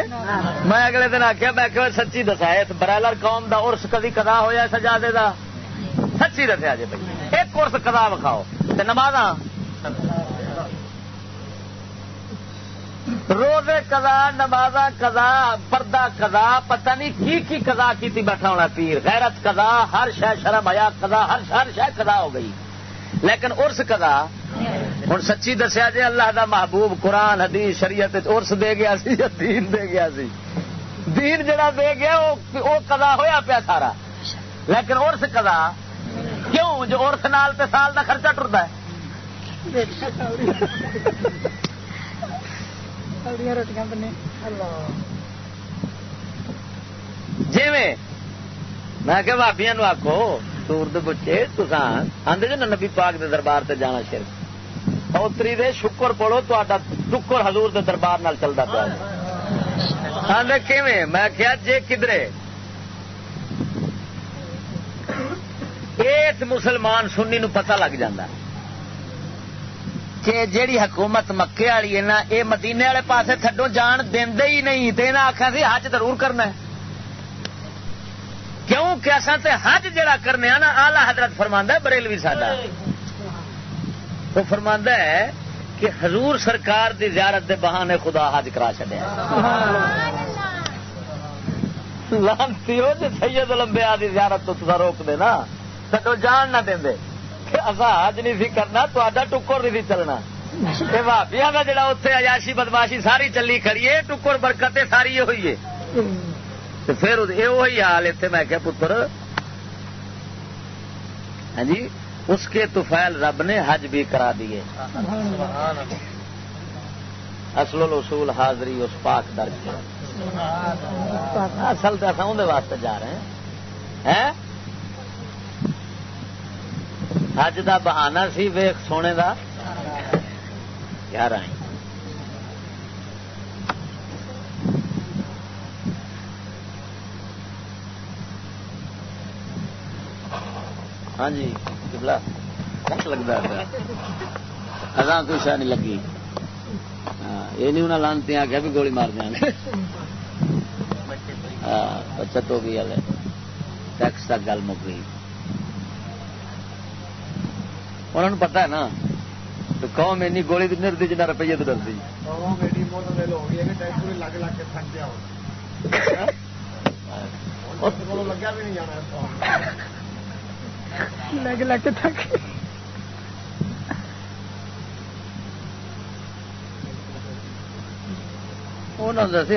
میں اگلے دن آخیا میں کہ سچی دسا برائلر قوم دا ارس کدی کدا ہوا سجادے دا؟ سچی دسیا جی بھائی، ایک ارس کدا وکھاؤ نماز روزے کدا نماز کدا پردہ کدا پتہ نہیں کی کی کدا کی تھی بیٹھا ہونا پیر۔ غیرت کدا ہر شہ شرم آیا کدا ہر ہر شہ کدا ہو گئی۔ لیکن ارس کدا ہوں سچی دسیا جی اللہ دا محبوب قرآن، حدیث، شریعت ارس دے گیا سی یا دین دے گیا سی؟ دین جڑا دے گیا وہ کدا ہویا پیا سارا۔ لیکن ارس کدا کیوں؟ جو ارس نال تے سال دا خرچہ ٹرتا ہے۔ جی میں کہ بابیا نو آخو سور بچے تسان آدھے جو نبی پاک دے دربار سے جانا شرک اوتری دے شکر پڑو تا ٹکر حضور دے دربار نال چلتا پیا آدھے کیویں میں کیا جے کدرے اس مسلمان سنی نو پتہ لگ جاندہ کہ جیڑی حکومت مکے والی ہے نا یہ مدینے والے پاسے تھڈو جان دے ہی نہیں تو آخیا سی حج ضرور کرنا ہے۔ کیوں کہ اصا تے حج جڑا کرنے نا آلہ حضرت فرما بریلوی ساڈا۔ وہ فرما ہے کہ حضور سرکار دی زیارت دے بہانے خدا حج کرا چڈیا لانتی ہو جی سید لمبیا دی زیارت تو تصا روک دے نا، تھڈو جان نہ دیں حج نہیں سی کرنا تا ٹکر نہیں سی چلنا۔ بھابیا کا جڑا اتنے اجاشی بدماشی ساری چلی کھڑی ہے ٹکر برکت ساری یہ ہوئی ہے پھر وہی حال اتنے میں کیا پتر۔ ہاں جی اس کے توفیل رب نے حج بھی کرا دیے۔ اصل اصول حاضری اس پاک درج اصل تو اصل واسطے جا رہے ہیں؟ حج دا بہانا سی، ویخ سونے دا۔ یار آئی ہاں جی لگتا اگاں کوئی شاید نہیں لگی۔ ہاں، یہ نہیں انہیں لانتی آخیا بھی گولی مار دیا ہاں، بچت ہو گئی ٹیکس تک گل مک گئی انہوں نے پتا ہے نا تو قوم اینی گولی نہیں ڈرتی جنا روپیے تو ڈرتی۔ لگ لگ تھک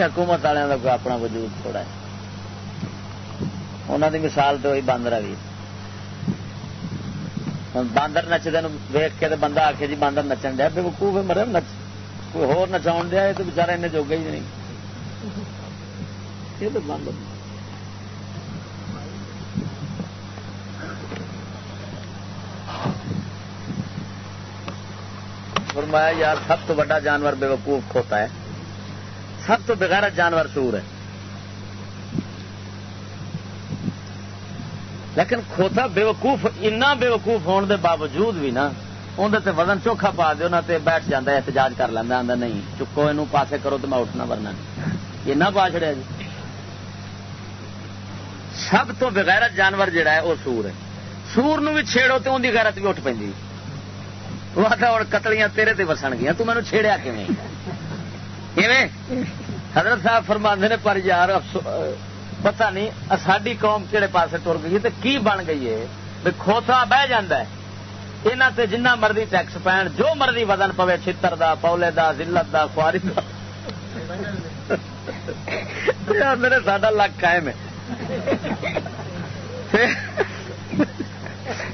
حکومت والوں کا اپنا وجود تھوڑا ہے۔ انہوں دی مثال تو وہی والی ہوں باندر نچدے ویک کے بندہ آ کے جی باندر نچن دیا بے وقوف مرے نچ کوئی ہور نچاؤ دیا یہ تو بچارا ان جوگا ہی نہیں یہ تو باندر فرمایا یار سب تو بڑا جانور بے وقوف کھوتا ہے سب تو بغیرت جانور سور ہے لیکن کھوتا بے وقوف اتنا بے وقوف ہونے دے باوجود بھی نا اندر وزن چوکھا پا دو نہ بیٹھ جاتا احتجاج کر لینا آدھا نہیں، چکو یہ پاسے کرو تو میں اٹھنا ورنا۔ یہ نہ پا چڑیا جی۔ سب تو بغیرت جانور جڑا ہے وہ سور ہے۔ سور نو بھی چھیڑو تو ان کی غیرت بھی اٹھ پی وہ آتا ہوں قتلیاں تیرے تے وسن گیا تو مینو چھیڑیا کیویں؟ حضرت صاحب فرما نے، پر یار پتہ نہیں ساری قوم کہڑے پاسے تر گئی تو کی بن گئی ہے؟ بھی کھوتا بہ جاندہ ہے۔ یہاں تے جنہ مرضی ٹیکس پین جو مرضی وزن پوے، چھتر دا پولے دا، ذلت دا، خواری دا۔ میرے ساڈا لک قائم ہے۔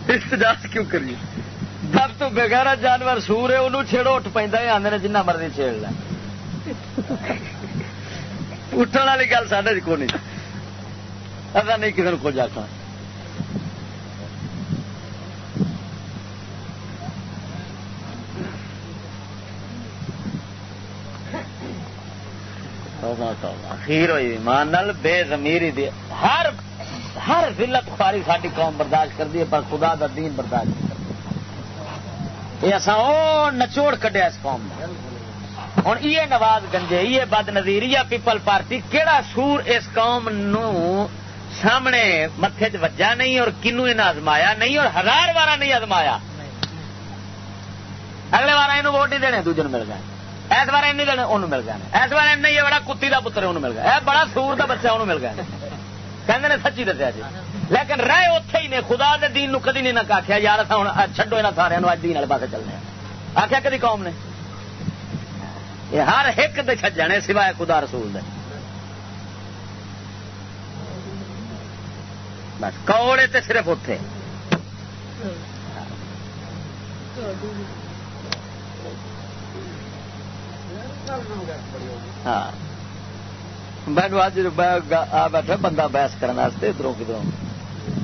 احتجاج کیوں کریے؟ جب تو بغیر جانور سور ہے، انہوں چھیڑو اٹھ پہ آدھے جنہ مرضی چھیڑ لیں اٹھنے والی گل سڈے کو نہیں ایسا نہیں کسی نے کچھ آخنا خیر ہوئی مان بے زمیری دی ہر ہر ضلعت خواری ساری قوم برداشت کر دی پر خدا دا دین برداشت کر یہ اصا او نچوڑ کڈیا اس قوم ہوں یہ نواز گنجے یہ بد نظیر یا پیپل پارٹی کہڑا سور اس قوم نو سامنے متے چ وجا نہیں اور کنو انہیں ازمایا نہیں اور ہزار بار نہیں ازمایا اگلے بار یہ ووٹ نہیں دینے، دوجے مل گئے۔ اس بار این دینے انہوں مل گئے اس بار این یہ بڑا کتی کا پتر انہوں مل گیا یہ بڑا سور کا بچہ انہوں مل گیا کہ سچی دسیا جی۔ لیکن رہے اتے ہی نے، خدا دے دین نو کدی نہیں نہ آخیا یار ہوں چڈو یہاں سارے اج دین والے پاس چلنے آخیا کدی قوم نے؟ ہر ایک دے چجنے سوائے خدا رسول دے۔ بس کوڑے تے صرف اتے ہاں۔ مینو اج آ بیٹھا بندہ بحث کرنے ادھر کدھر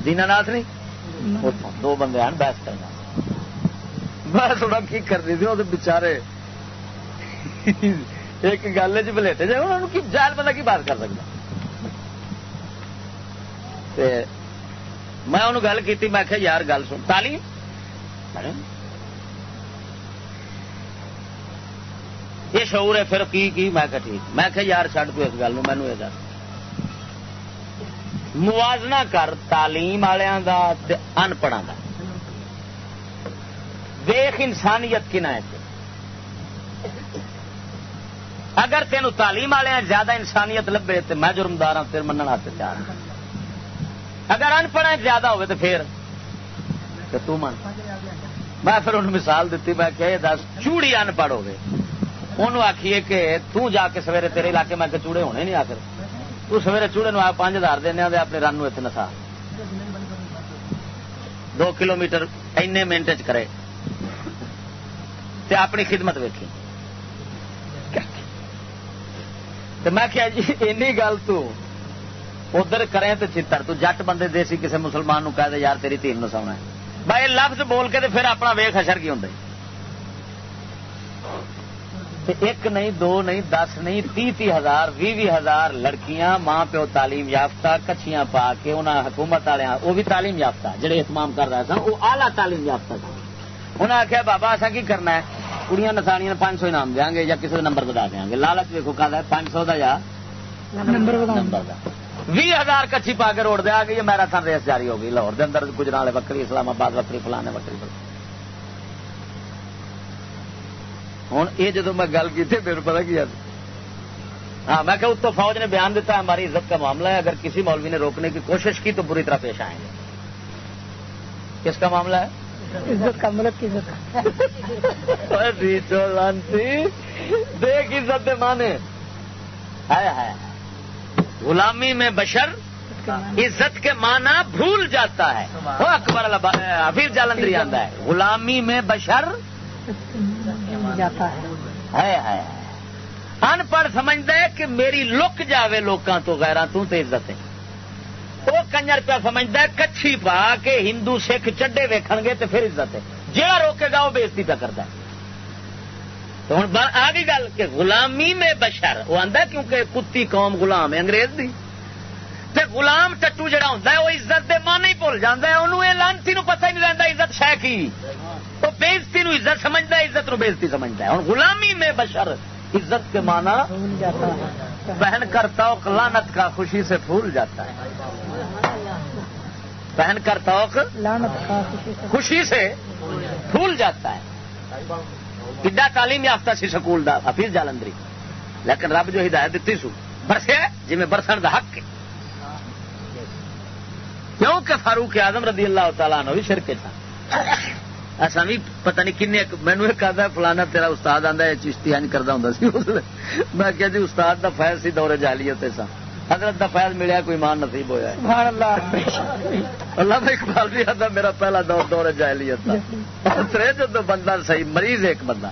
دینا ناتھ نہیں؟ دو بندے ہیں بحث کرنا میں تھوڑا کی کرنی تھی وہ بچارے ایک گل چ بلیٹے جائے انہوں کی جال بندہ کی بات کر سکتا؟ میں انہوں گل کی میں آخیا یار، گل سن۔ تعلیم؟ یہ شعور ہے، پھر کی کی؟ میں کہ ٹھیک۔ میں کہ یار چڈ تو اس گل مینو یہ دس۔ موازنہ کر تعلیم والوں کا انپڑھا کا ویخ انسانیت کن ہے اگر تین تعلیم والے زیادہ انسانیت لبے تو میں جرمدار ہوں پھر منع واسطے تیار ہوں۔ اگر انپڑھ زیادہ ہوگی تو پھر تو من میں پھر انہوں مثال دیتی، میں کہ دس، چوڑی انپڑھ ہو گئے انہوں آخیے کہ تو جا کے سویرے تیرے علاقے، میں چوڑے ہونے نہیں آخر۔ تو سویرے چوڑے نو پانچ ہزار دینا اپنے رن اتنے نسا۔ دو کلو میٹر این منٹ چ کرے۔ تے اپنی خدمت ویکھی۔ میں کیا جی این گل تو ادھر کرے تو چتر تو جٹ بندے دیسی کسی مسلمان نو کہہ دے یار تیری تین ہے۔ بھائی لفظ بول کے پھر اپنا ویخ اشر کی ہوں ایک نہیں دو نہیں دس نہیں تی تی ہزار بھی بھی ہزار لڑکیاں ماں پیو تعلیم یافتہ کچھیاں پا کے انہیں حکومت والے وہ بھی تعلیم یافتہ جڑے اہتمام کر رہے سن وہ آلہ تعلیم یافتہ سن۔ انہیں آخیا بابا اصا کی کرنا ہے؟ کڑیاں نسانیاں پانچ سو انعام دیا گے یا کسی کا نمبر بتا دیا گے لالچ ویکو کہ پانچ سو کا یا نمبر بھی ہزار کچھی پا کے روڈ دے آ گئی میرا تھان ریس جاری ہو گئی لاہور دے اندر گجرا وکری اسلام آباد وکری فلانے وکری ہوں یہ جدو میں گل کی میرے پتا کیا ہاں میں کہ اتو فوج نے بیان دیتا ہے ہماری عزت کا معاملہ ہے۔ اگر کسی مولوی نے روکنے کی کوشش کی تو بری طرح پیش آئیں گے۔ کس کا معاملہ ہے؟ عزت کا ملک کی عزت <laughs> دیکھ عزت مانے ہے غلامی میں بشر عزت کے معنی بھول جاتا ہے۔ وہ اکبر حفیظ جالندری آتا ہے۔ غلامی میں بشر جاتا ہے۔ ان پڑھ سمجھتا ہے کہ میری لک جاوے لوکاں تو غیراں تو تے عزت ہے۔ وہ کنجر پہ سمجھتا ہے کچھی پا کے ہندو سکھ چڈے ویکھن گے تو پھر عزت ہے۔ جہاں روکے گا وہ بےزتی پہ کرتا ہے۔ ہوں آ گئی گل کہ غلامی میں بشر وہ آندا کیونکہ کتی قوم غلام ہے انگریز دی۔ تے غلام ٹٹو جڑا ہوندا ہے وہ عزت دے مانے ہی بھول جاندا ہے انہوں یہ لانتی نو پتہ ہی نہیں رہندا عزت شے کی۔ وہ بےزتی نو عزت سمجھدا ہے عزت نو بےزتی سمجھدا ہے۔ ہن غلامی میں بشر عزت کے معنی ہے پہن کر توق لانت کا خوشی سے پھول جاتا ہے۔ پہن کر توق خوشی سے پھول جاتا ہے۔ کڈا تعلیم یافتہ سی سکول دا حفیظ جالندری۔ لیکن رب جو ہدایت دیتی سو، برسے جی میں برسن دا حق کیوں کہ فاروق اعظم رضی اللہ تعالیٰ عنہ بھی شرکے تھا۔ ایسا بھی پتہ نہیں کن مینو ایک آدھا فلانا تیرا استاد آدھا ہے، چشتی ہنج کرتا ہوں میں کہا جی استاد دا فیض سی دورے جالیت سا۔ حضرت دا فیض ملیا کوئی مان نصیب ہے۔ سبحان اللہ۔ اقبال بھی آتا میرا پہلا دور دور جاہلیت تھا جو بندہ صحیح مریض ایک بندہ۔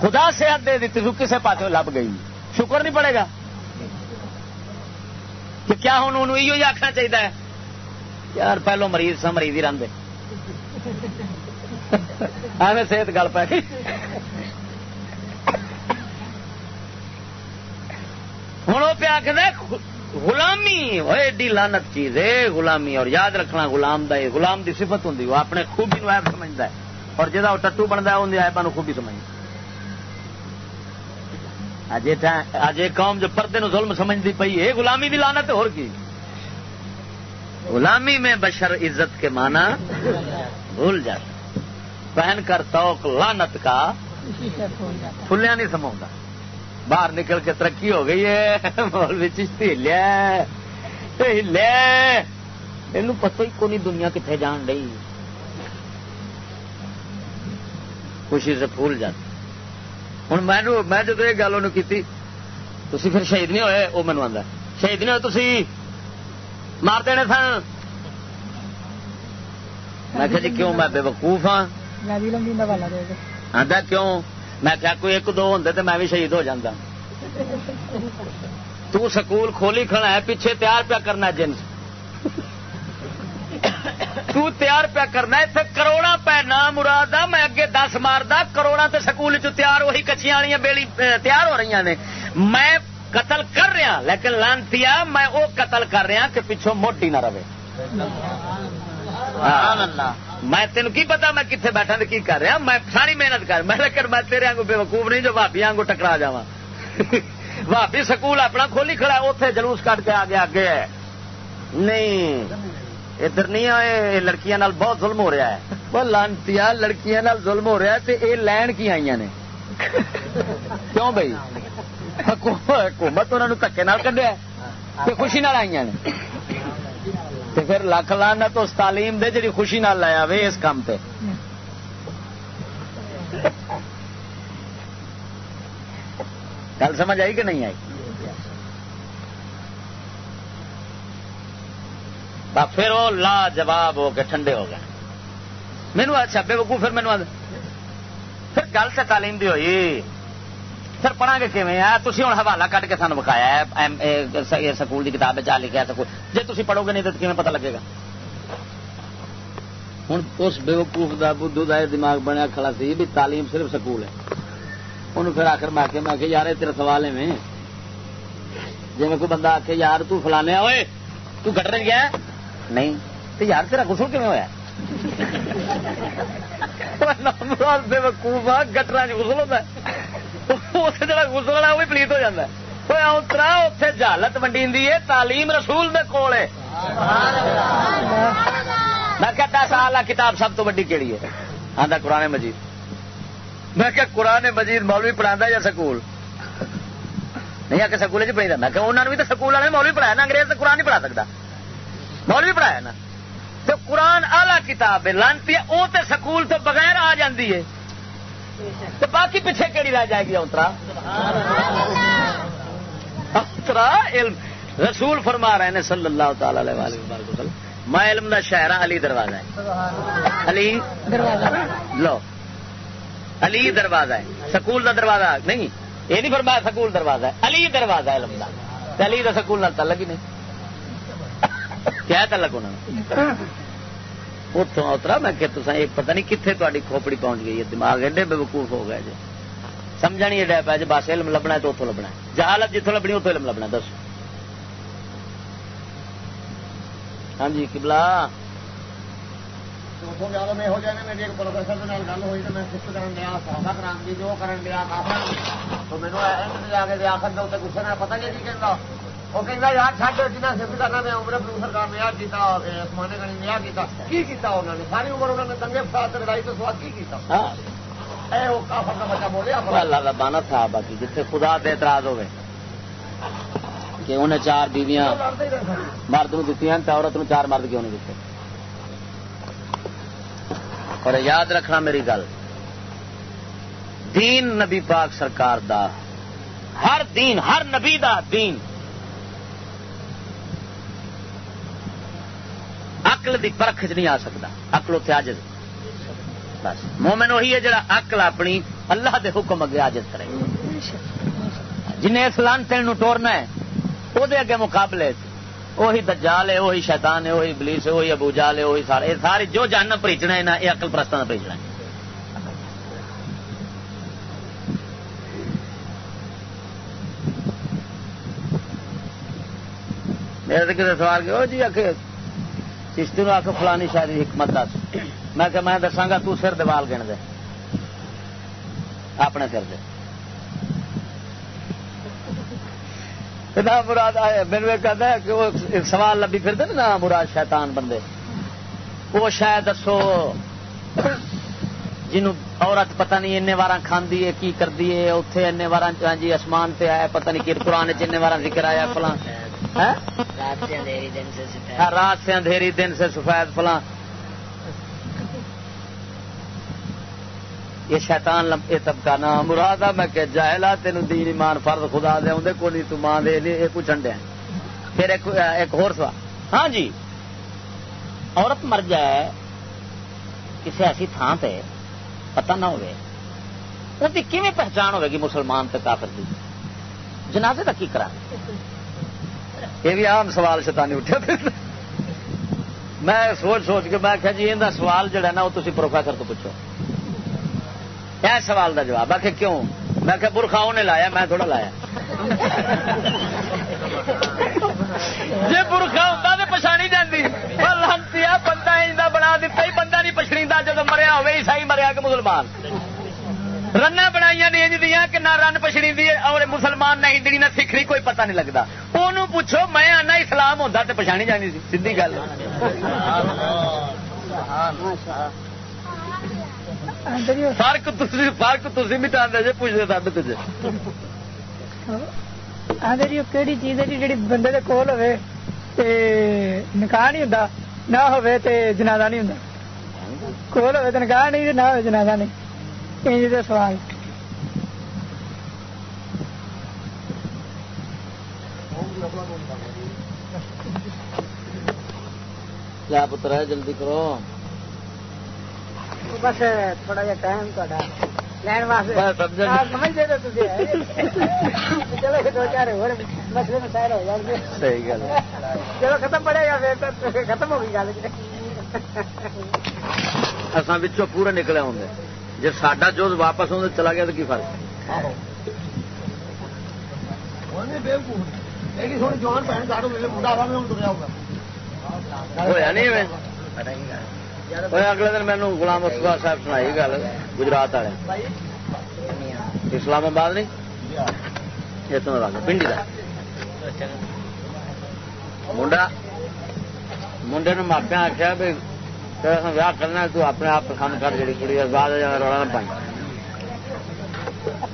خدا صحت دے دیتی تو کسے پاسوں لب گئی۔ شکر نہیں پڑے گا۔ کہ کیا ہوں انہوں یہ آخنا چاہیے یار پہلو مریض سا مریض ہی رہتے ایویں صحت گل پی ہوں وہ پیا کہ غلامی ایڈی لانت چیز ہے، غلامی، اور یاد رکھنا غلام دا یہ غلام دی صفت ہوں وہ اپنے خوبی نو ایب سمجھتا ہے، اور جہاں وہ ٹٹو بنتا ہے اندر ایبا خوبی سمجھتا اج اج یہ قوم جو پردے نو ظلم سمجھتی پئی ہے، غلامی دی لانت ہے، اور کی؟ غلامی میں بشر عزت کے معنی بھول جاتا۔ پہن کر توق لانت کا خوشی نہیں سما باہر نکل کے ترقی ہو گئی ہے۔ <laughs> مولوی چشتی ہلیا ہلیا یہ پتہ ہی کونی دنیا کتنے جان رہی۔ خوشی سے پھول جاتی ہوں میں میں جب یہ گل انہوں کی تھی پھر شہید نہیں ہوئے؟ وہ مینو آتا شہید نہیں ہوئے تھی مار دینے سن میں کہ جی کیوں میں بے وقوف ہاں؟ آتا کیوں؟ میں کیا کوئی ایک دو ہوں تو میں بھی شہید ہو جاتا تو سکول کھولی کھڑا ہے پیچھے تیار پیا کرنا جنس۔ تو تیار پیا کرنا اتنے کروڑا پہ نام مراد آ میں اگے دس ماردا کروڑا تے سکول چ تیار وہی کچھیاں والی بیلی تیار ہو رہی نے۔ میں قتل کر رہا لیکن لانتی میں وہ قتل کر رہا کہ پچھوں موٹی نہ رہے۔ میں تین کی پتا میں کتنے بیٹھا کی کر رہا؟ میں ساری محنت کر میں لیکن میں تیرے آنگو بے وقوف نہیں جو بھابی آنگو ٹکرا جا <laughs> بھابی سکول اپنا کھولی کھڑا اتے جلوس کٹ کے آگے آگے ہے۔ نہیں، ادھر نہیں آئے لڑکیاں نال بہت ظلم ہو رہا ہے۔ وہ لانتی لڑکیاں نال ظلم ہو رہا ہے تے یہ لین کی آئی نے؟ کیوں بھائی؟ حکومت انہوں نے دکے نال کڈیا خوشی نال آئی نے؟ تے پھر لکھ لانا تو اس تعلیم دے جی خوشی نال لایا وے اس کام تے۔ گل سمجھ آئی کہ نہیں آئی؟ پھر وہ لا جواب ہو کے ٹھنڈے ہو گئے۔ مینو اچھا بے وقوف پھر مینو پھر گل سے تعلیم دی ہوئی۔ پھر پڑھا گے کیون ہے تھی ہوں حوالہ کٹ کے سانو بکایا ہے یہ سکول کی کتاب چاہ لکھا سکول۔ جی تھی پڑھو گے نہیں تو کیون پتا لگے گا؟ ہوں اس بے وقوف کا بدھو کا دماغ بنیا کھڑا سی بھی تعلیم صرف سکول ہے۔ انہوں پھر آخر میں آخیا میں یار یہ تیرا سوال ہے۔ جی میں کوئی بندہ آخ یار تو فلانے ہوئے تو گٹر گیا؟ نہیں۔ تو یار تیرا غسل کیون ہوا بے وقوف گٹر غسل ہوتا ہے۔ اسے جا غسل والا وہ بھی پلیت ہو جاتا ہے اترا اتنے جہالت منڈی ہے تعلیم رسول دے کول ہے میں کیا دس آلہ کتاب سب تو ویڈی کہڑی ہے آدھا قرآن مجید میں کیا قرآن مجید مولوی پڑھا یا سکول نہیں آ کے سکول چ پڑھی میں کہ انہوں نے بھی تو سکول والے مولوی پڑھایا نا انگریز تو قرآن نہیں پڑھا سکتا مولوی پڑھایا نا تو قرآن آلہ کتاب ہے لانتی ہے وہ تو سکول تو بغیر آ جاتی ہے تو باقی پیچھے کہڑی رہ جائے گی اترا؟ اترا علم۔ رسول فرما رہے ہیں صلی اللہ تعالی علیہ وسلم میں علم دا شہر ہاں، علی دروازہ ہے۔ علی؟ دروازہ لو۔ علی دروازہ ہے۔ سکول دا دروازہ نہیں یہ نہیں فرمایا سکول دروازہ ہے۔ علی دروازہ ہے علم دا۔ علی دا سکول نال تعلق ہی نہیں۔ کیا تعلق ہونا؟ اتوں اترا میں کہ تسا ایک پتہ نہیں کتنے تاری کھوپڑی پہنچ گئی ہے دماغ ایڈے بے وقوف ہو گئے جی سمجھا نہیں ڈے پا جی بس علم لبنا ہے تو اتوں لبنا ہے جہالت جتوں لبنی اتوں علم لبنا دسو ہاں جی کبلا میں ہو جائے میری ایک پروفیسر گل ہوئی تو میں دیا کران جو دیا تو نہیں وہ کہندا یار چھڈ جنہ صرف کرنا میں عمر سرکار نے یاد کیتا عثمان غنی نے یاد کیتا کی کیتا انہوں نے ساری عمر انہوں نے دنگے فساد لڑائی تو سواد کی کیتا اے وہ کافر کا بچہ بولیا اللہ کا بانا جتنے خدا تے اعتراض ہوئے کہ انہیں چار بیویاں مرد نو دیتی ہیں تے عورت نو چار مرد کیوں نہیں دیتے اور یاد رکھنا میری گل دین نبی پاک سرکار دا ہر دین ہر نبی دا دین اقل دی پرکھ چ نہیں آ سکتا۔ اقل اتنے آجز بس۔ مومن وہی ہے جڑا اقل اپنی اللہ دے حکم اگے آجز کرے۔ جنہیں اس لانتے نو ٹورنا ہے وہ اگے مقابلے وہی دجال ہے وہی شیطان ہے وہی ابلیس ہے وہی ابو جال ہے وہی سارے۔ یہ سارے جو جہنم پریچنا ہے نا یہ اقل پرستان کا پریچنا ہے۔ میرے تو کسی سوال کہ وہ جی آخ چشتی نو آخ فلانی شاید حکمت دس۔ میں کہ میں دساگا تو سر دیوال گن دے۔ اپنے سر دے۔ مراد میرے کہتا ہے کہ وہ سوال لبی پھرتے نا، مراد شیطان بندے۔ وہ شاید دسو، جنوں عورت پتہ نہیں این وار کھاندی ہے، کی کردی ہے اتنے این وار ہاں جی آسمان پہ آیا، پتہ نہیں کہ قرآن چن وار ذکر آیا، فلاں۔ ہاں، رات سے اندھیری دن سے سفید فلاں۔ یہ شیطان یہ طبقہ نا مراد آ میں کہ جاہلا تین دین، ایمان، فرض، خدا دے آدھے کو نہیں تو ماں دے، یہ کچھ انڈیا پھر ایک ایک اور سوال۔ ہاں جی۔ عورت مر جائے، کسی ایسی تھان پہ پتہ نہ ہوئے اس کی کیویں پہچان ہوئے گی مسلمان تے کافر دی؟ جنازے کا کی کرا؟ یہ بھی عام سوال شیطانی اٹھا پھر۔ میں سوچ سوچ کے میں کہا جی یہ سوال جڑا نا، وہ تسی پروفیسر تو پوچھو۔ یہ سوال دا جواب آ کیوں؟ میں کہ برخا انہیں لایا، میں تھوڑا لایا۔ جی برخا ہوتا تو پچھاڑی جاتی لانتی بندہ بنا دیتا ہی، بندہ نہیں پچھڑی جب مریا ہوئے عیسائی مریا کہ مسلمان۔ رن بنائی انج دیا کہ نہ رن پچھڑی دی اور مسلمان نہ ہندی نہ سکھری کوئی پتہ نہیں لگتا وہ پوچھو، میں آنا اسلام ہوتا تو پچھاڑی جانی سی، سیدھی گل۔ فرق فرق تسی مٹا دے جے پوچھتے سب تجھے۔ آدھے جی کہڑی چیز ہے جی بندے دے کول ہوے تے نکاح نہیں ہوندا، نہ ہوے تے جنازہ نہیں ہوندا۔ کول ہوے تے نکاح نہیں، نہ ہوے جنازہ نہیں۔ انج دے سوال۔ کیا پتر ہے؟ جلدی کرو۔ بس تھوڑا جہا ٹائم تھوڑا۔ لین واسطے۔ تو چلو دو چار مسئلے ہو جان گے صحیح گل چلو ختم پڑے گا پھر تو ختم ہو گئی گل۔ بچوں پورے نکلے ہوں جی ساڈا جوز واپس ہوں چلا گیا تو کی فرق؟ ہوا نہیں اگلے دن مینو غلام مصطفیٰ صاحب سنائی گل گجرات والے اسلام آباد نہیں اتوں پنڈی کا منڈا منڈے نے ماپیا آخیا بھی ویاہ کرنا تو اپنے آپ پسند کر جی کڑی بعد رولا نہ پائی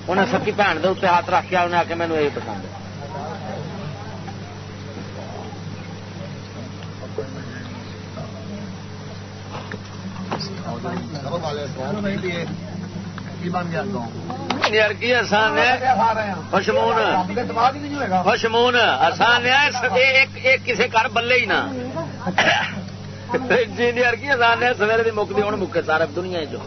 انہیں سکی بھن دے اتنے ہاتھ رکھ کے انہیں آ کے مینو یہی پسند ہے؟ کی بن یار کی آسان ہے پشمون رب آسان ہے کسی گھر بلے ہی نہ۔ انجینئر کی آسان ہے سویرے کی مکتی ہوں مکے سارے دنیا جدو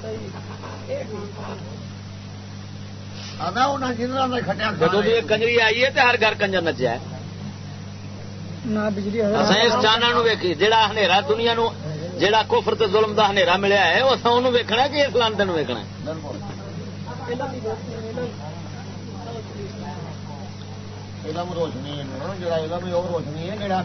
بھی کنجری آئی ہے تو ہر گھر کنجر نچیا اس چانا ویکھی جہاں ہنیرا دنیا نو جہاں کفر تے ظلم دا ہنیرا ملیا ہے وہ ویکنا کہ اس لانتے ویکنا علم روشنی ہے جڑا علم ہے وہ روشنی ہے جڑا